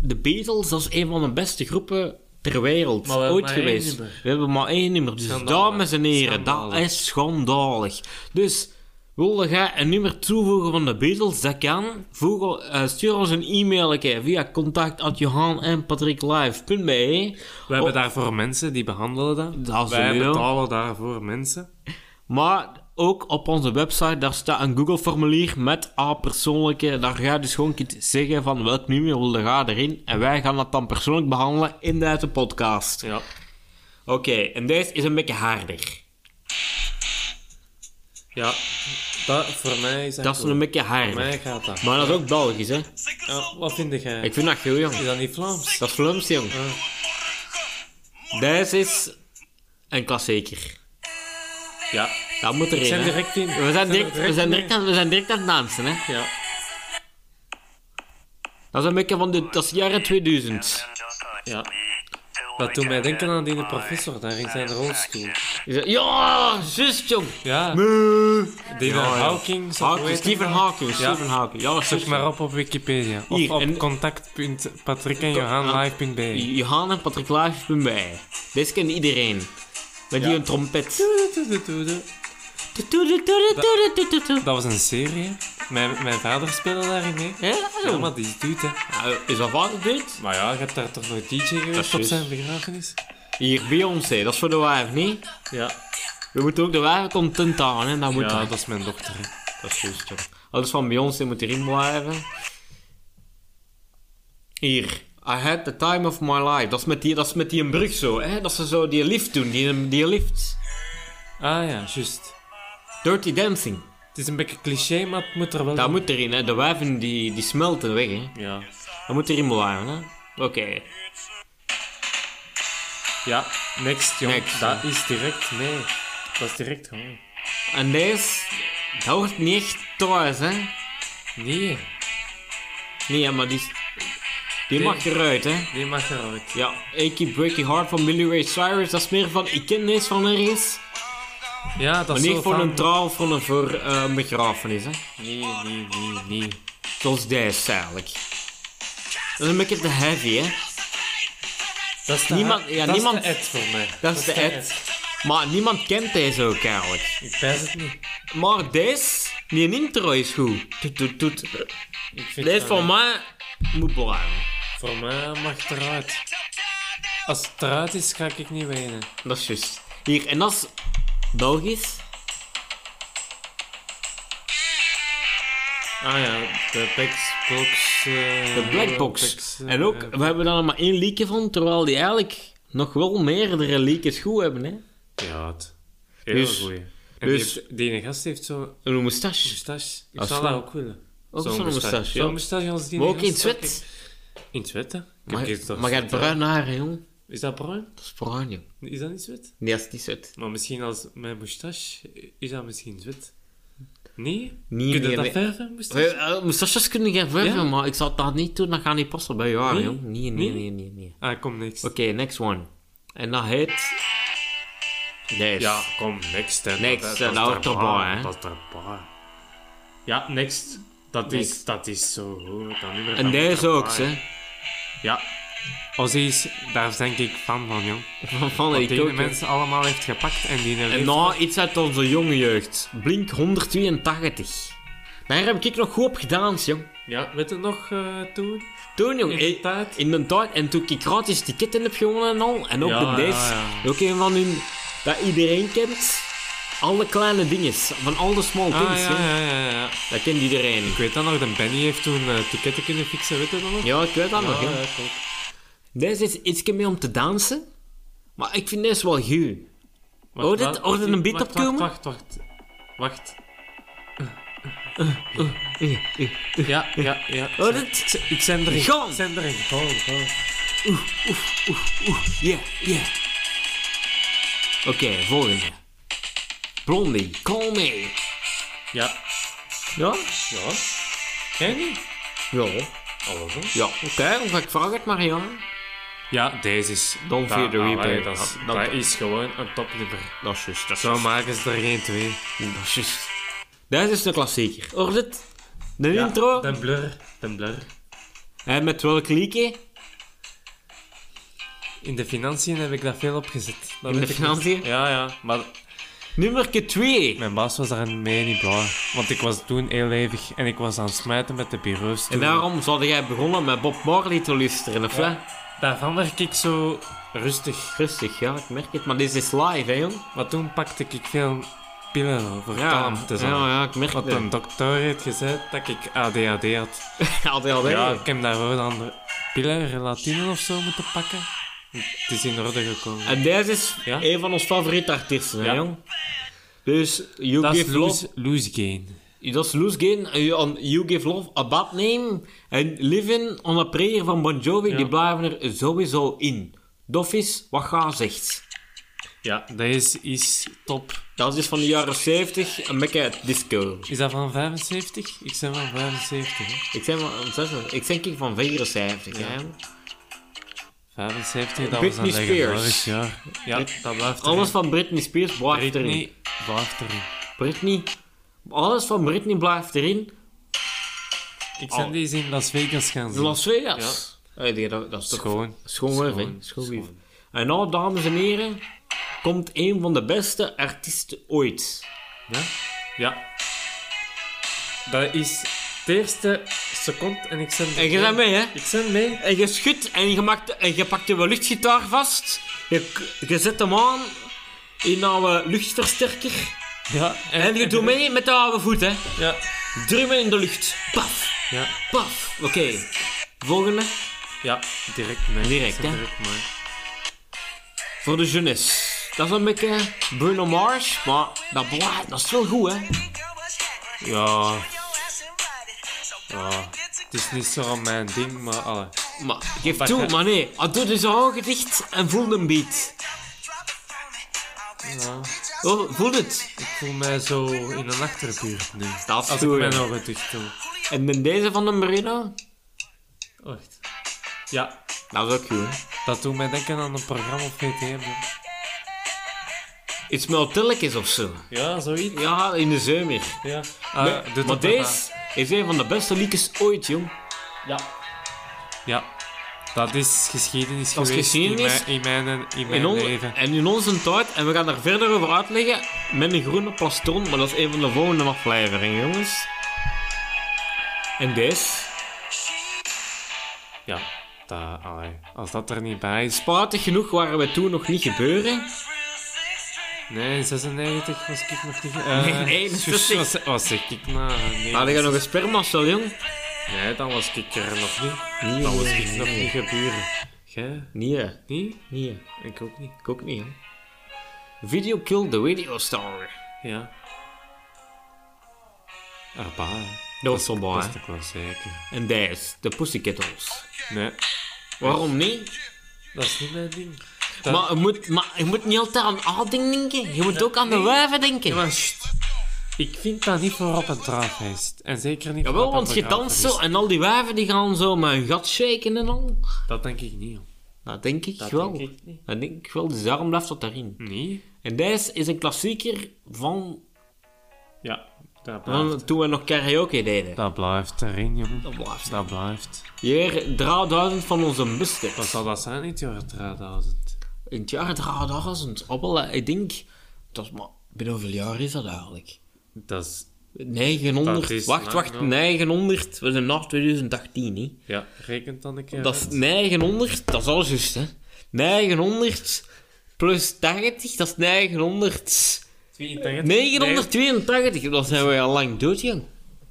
de Beatles, dat is een van de beste groepen ter wereld. Maar we Ooit geweest. We hebben maar één nummer. Dus Schandalig. dames en heren, dat is schandalig. Dus... Wilde jij een nummer toevoegen van de Beatles? Dat kan. Voeg, eh, stuur ons een e-mail via contact.johan.patricklive.be We hebben daarvoor mensen die behandelen dat. Dat is Wij betalen daarvoor mensen. Maar ook op onze website, daar staat een Google-formulier met A persoonlijke. Daar ga je dus gewoon kunt zeggen van welk nummer wil je gaan erin. En wij gaan dat dan persoonlijk behandelen in deze podcast. Ja. Oké, en deze is een beetje harder. Ja, dat, voor mij is dat Dat is een beetje Voor harder. mij gaat dat. Maar dat is ook Belgisch, hè? Ja, wat vind jij? Ik vind dat goed, jong. Is dat niet Vlaams? Dat is Vlaams, jong. Deze is een klassieker. Ja. Dat moet zijn direct in. We zijn direct, er we zijn direct, aan, we zijn direct aan het dansen, hè. Ja. Dat is een beetje van de, dat is jaren 2000. Ja. Dat doet mij denken aan die professor daar in zijn rolstoel. Ja, zus, jong. Ja, die Ja. Hawking. Hawking, Stephen. Hawking, Ja. Stephen Hawking. Ja, Zoek maar op op Wikipedia. Of Hier, op en-. Johan en Patrick Live bij mij. Deze kent iedereen. Met die een trompet. Dat was een serie. Mijn, mijn vader speelde daarin mee. Ja, Ja, die dude, hè. Ja, Is dat vader dit? Maar ja, je hebt daar toch nog DJ geweest op zijn begrafenis? Hier, Beyoncé, dat is voor de wijf, niet? Ja. We moeten ook de wijven content houden, hè. Dat moet Ja, dat. is mijn dochter. Dat is juist, jong. Alles van Beyoncé moet erin blijven. Hier. I had the time of my life. Dat is met die, dat is met die een brug zo, hè. Dat ze zo die lift doen, die, die lift. Ah ja, juist. Dirty Dancing. Het is een beetje cliché, maar het moet er wel Dat moet erin, hè. De wijven die, die smelten weg, hè. Ja. Dat moet erin blijven, hè. Oké. Ja, next, jong. Next, dat is direct, nee. Dat is direct gewoon. En deze, dat hoort niet echt thuis, hè. Nee, Nee, maar die, die mag eruit, hè. die mag eruit. Ja, I Keep Breaking Heart van Billy Ray Cyrus, dat is meer van, ik ken deze van ergens. Ja, dat Maar niet voor van... een trouw voor een, voor, een begrafenis, hè. Nee, nee, nee, nee. Zoals deze eigenlijk. Dat is een beetje te heavy, hè. Dat is de, Niemand- ja, dat niemand- is de ad voor mij. Dat is de ad. Maar niemand kent deze ook eigenlijk. Ik pijs het niet. Maar deze, die intro is goed. Toet, toet, toet. Ik vind Deze niet. mij moet blijven. Voor mij mag het eruit. Als het eruit is, ga ik niet wenen. Dat is juist. Hier, en dat is Belgisch. Ah ja, de Blackbox. eh De Blackbox. Eh, En ook, we hebben daar maar één leakje van, terwijl die eigenlijk nog wel meerdere leakjes goed hebben, hè. Ja, het. Heel Dus- goeie. En dus- die, heeft- die ene gast heeft zo'n Een moustache. moustache. Ik Als zou dat ook willen. Ook zo'n moustache, ja. Zo'n moustache als die Maar ook in het zwet. In het zwet, hè? Ik heb Maar, hier toch maar je hebt bruin haar, jong. Is dat bruin? Dat is bruin, jong. Is dat niet zwet? Nee, dat is niet zwet. Maar misschien als mijn moustache, is dat misschien zwet? Nee? Nee, Kun je nee, dat nee. verven? Eh, eh, Moustaches kunnen geen verven, Ja? maar ik zal dat niet doen, dat gaat niet passen bij jou, Nee? jong. Nee, nee, Nee? nee, nee. Ah, kom, next. Oké, next one. En dat heet... Deze. Ja, kom, next. Hè. Next, dat, hè, dat, is hoort erbij, erbij, hè. Dat is erbij. Ja, next. Dat, Is, dat is zo goed. Dat nummer, En deze ook, hè. Ja. Ozzy is, daar denk ik fan van, jong. Van, ik die ook, mensen allemaal heeft gepakt en die En heeft... nou, iets uit onze jonge jeugd. Blink 182. Daar heb ik nog goed op gedaan, jong. Ja, weet je nog eh, toen? Toen, jong. In de eh, tijd? In de tijd. En toen ik gratis ticketten heb gewonnen en al. En ook Ja, met deze. ja, ja. Ook een van hun... Dat iedereen kent. Alle kleine dingen. Van al de small Ah, things, ja, jong. ja, ja, ja. Dat kent iedereen. Ik weet dat nog, de Benny heeft toen eh, ticketten kunnen fixen, weet je dat nog? Ja, ik weet dat nog, ja, hè. Deze is iets meer om te dansen. Maar ik vind deze wel goed. Wacht, Oh, dit- wacht, hoort er een beat wacht, opkomen? Wacht, wacht, wacht. Ja, ja, ja. Oh, dit... Ik- Ik zend erin. Gaan. Ik zend erin. Gewoon, gewoon. Yeah, yeah. Oké, volgende. Blondie, call me. Ja. Ja? Ja. Ken je niet? Ja. Alles, hè? Ja, oké, dan ga ik vragen het maar, ja. Ja, deze is... Don't fear the allee, reaper. Dat, is- Dat- dat is gewoon een topnummer. Dat is juist, Zo maken ze er geen twee. Dat is juist. Deze is een klassieker. Hoor dit? De intro? De blur. De blur. En met welk liedje? In de financiën heb ik dat veel opgezet. Dat In de financiën? Ja, ja. Maar Nummer 2. mijn baas was daar mee niet blauw. Want ik was toen heel levig en ik was aan het smijten met de bureaus. En daarom zou jij begonnen met Bob Marley te luisteren, of wat? Daarvan werd ik zo rustig. Rustig, ja, ik merk het. Maar dit is live, hè, jong? Maar toen pakte ik veel pillen voor Ja, kalm te zijn. ja, ja, ik merk Wat een dokter heeft gezegd dat ik ADHD had. [laughs] ADHD. Ja, ik heb daarvoor dan pillen, relatine of zo moeten pakken. Het is in orde gekomen. En deze is Ja? een van onze favoriete artiesten, hè, jong. Dus, You dat Give Love... loose gain. Dat is Loose Gain. You, you Give Love a Bad Name. En Living on a Prayer van Bon Jovi, Ja. die blijven er sowieso in. Dof is wat ga zegt. Ja, deze is top. Dat is van de jaren 70, een beetje disco. Is dat van 75? Ik ben van 75, hè. Ik zeg maar, ik denk ik van 74, hè. 75, dat Britney was een Spears. jaar. Ja, dat blijft erin. Alles van Britney Spears blijft erin. Britney blijft erin. Britney, alles van Britney blijft erin. Ik Oh. deze in Las Vegas gaan De zien. Las Vegas. Hey, die- dat, dat is toch Schoon. Schoon? Schoon, Schoon wijf. schoon. En nou, dames en heren, komt een van de beste artiesten ooit. Ja? Ja. Dat is de eerste seconde en ik zend En je bent mee, hè? Ik zend mee. En je schudt en je, maakt, en je pakt je luchtgitaar vast. Je, je zet hem aan in jouw luchtversterker. Ja. En je doet mee met de oude voet, hè? Ja. Drummen in de lucht. Paf, Ja. paf. Oké. Volgende. Ja, direct mee. Direct, hè? Direct mee. Voor de jeunesse. Dat is een beetje Bruno Mars, maar dat, blijft, dat is wel goed, hè? Ja. Ja. Het is niet zo mijn ding, maar alle. Maar geef toe, maar nee. Doet dus ogen dicht en voelt een beat. Ja. Oh, voel het. Ik voel mij zo in een achterbuurt nu. Dat is Als ik goed, mijn ogen dicht doe. En deze van de Bruno? Wacht. Ja, Dat is ook goed, hè? dat doet mij denken aan een programma op VTM. Iets met hotelletjes of zo. Ja, zoiets. Ja, in de zomer. Ja. Maar- Ah, maar deze is een van de beste liedjes ooit, jong. Ja. Ja. Dat is geschiedenis Dat geweest geschiedenis. In, mijn, in mijn, in mijn In on- leven. en in onze tijd, en we gaan daar verder over uitleggen, met een groene plaston, maar dat is een van de volgende afleveringen, jongens. En deze, Ja. Dat, allee, als dat er niet bij is. spijtig genoeg waren we toen nog niet gebeuren. Nee, in 96 was ik nog niet. eh, Nee, nee, zus, 60. was, was ik na. Nee, je nog een spermacel, jong? Nee, dan was ik er nog niet. Nee, Dan was nee, ik nog nee. niet gebeuren. Jij? Nee, hè. Niet? nee. Ik ook niet. Ik ook niet, hè. Video Kill the Radio Star. Ja. Arba, hè. Dat was wel Dat is toch wel zeker. En deze, de Pussycat Dolls. Nee, Waarom niet? dat is niet mijn ding. Dat- Maar je, moet, maar je moet niet altijd aan A-ding denken. Je moet ook aan de wijven denken. Ja, maar sst. Ik vind dat niet voor op een trouwfeest. En zeker niet voor Jawel, op een want je danst zo en al die wijven die gaan zo met hun gat shaken en al. Dat denk ik niet. joh. Dat denk ik Dat wel. denk ik niet. Dat denk ik wel, dus daarom blijft dat daarin. Nee? En deze is een klassieker van, Ja, dat blijft, van toen we nog karaoke deden. dat blijft erin, jongen. Dat blijft. Dat blijft. Hier, 3000 van onze. Wat zal dat zijn in het jaar 3000? In het jaar 3000. Oh, wel, ik denk, dat is maar, binnen hoeveel jaar is dat eigenlijk? Dat is... 900, Dat is wacht, wacht, ja. 900, we zijn na 2018, hè. Ja, rekent dan een keer Dat is uit. 900, dat is al juist, hè. 900 plus 80, dat is 900... 82. 982, dan zijn we al lang dood, jong.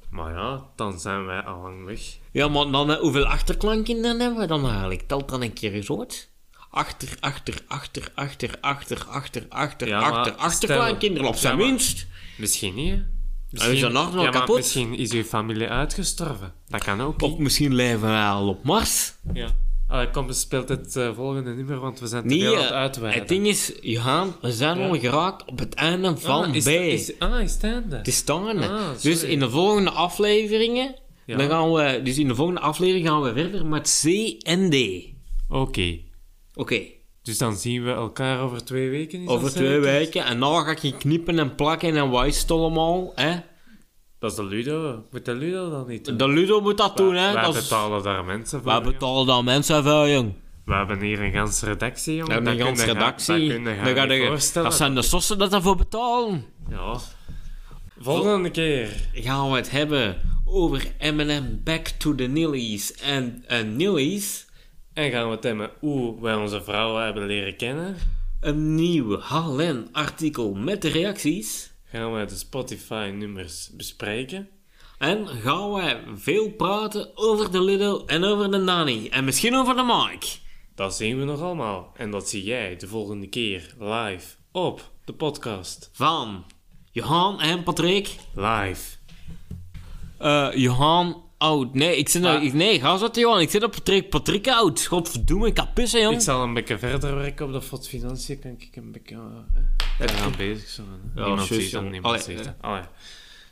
Maar ja, dan zijn wij al lang weg. Ja, maar dan, hoeveel achterklanken dan hebben we dan eigenlijk? Telt dan een keer eens uit. Achter, achter, achter, achter, achter, achter, achter, Ja, achter, achterklanken, op zijn minst. Misschien niet, hè? is dat nog wel ja, maar kapot? misschien is uw familie uitgestorven. Dat kan ook Of niet. misschien leven wij al op Mars. Ja. Allee, kom, speelt het eh, volgende nummer, want we zijn te Nee, aan het eh, uitweiden. het ding is, Johan, we zijn Ja. al geraakt op het einde van ah, is, B. Is, ah, is het einde? Het is staande. Ah, dus in de volgende afleveringen, Ja. dan gaan we, dus in de volgende aflevering gaan we verder met C en D. Oké. Oké, Dus dan zien we elkaar over twee weken? Over twee weken. En dan ga ik je knippen en plakken en het allemaal, hè? Dat is de Ludo. Moet de Ludo dan niet doen? De Ludo moet dat doen, hè? Wij betalen daar mensen voor. Wij betalen daar mensen voor, jong. We hebben hier een ganse redactie, jongen. We hebben een ganse redactie. Dat zijn de sossen dat daarvoor betalen. Ja. Volgende keer. Gaan we het hebben over Eminem Back to the Nillies en en Nillies. En gaan we het hebben hoe wij onze vrouwen hebben leren kennen. Een nieuw HLN-artikel met de reacties. gaan wij de Spotify-nummers bespreken. En gaan wij veel praten over de Lidl en over de Nanny. En misschien over de Mike. Dat zien we nog allemaal. En dat zie jij de volgende keer live op de podcast. Van Johan en Patrick. Live. Eh, Johan oud. Nee, ik zit nou... Ik- nee, ga zo Johan. Ik zit op Patrick. Patrick oud. Godverdomme, ik ga pissen, jong. Ik zal een beetje verder werken op de fot financiën. Kan ik een beetje... Uh, ja, gaan bezig zijn. Ja, niemand ziet dat, niemand ziet dat. Allee.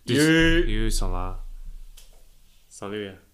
Dus, Jee. jee, salah. Salut. hè.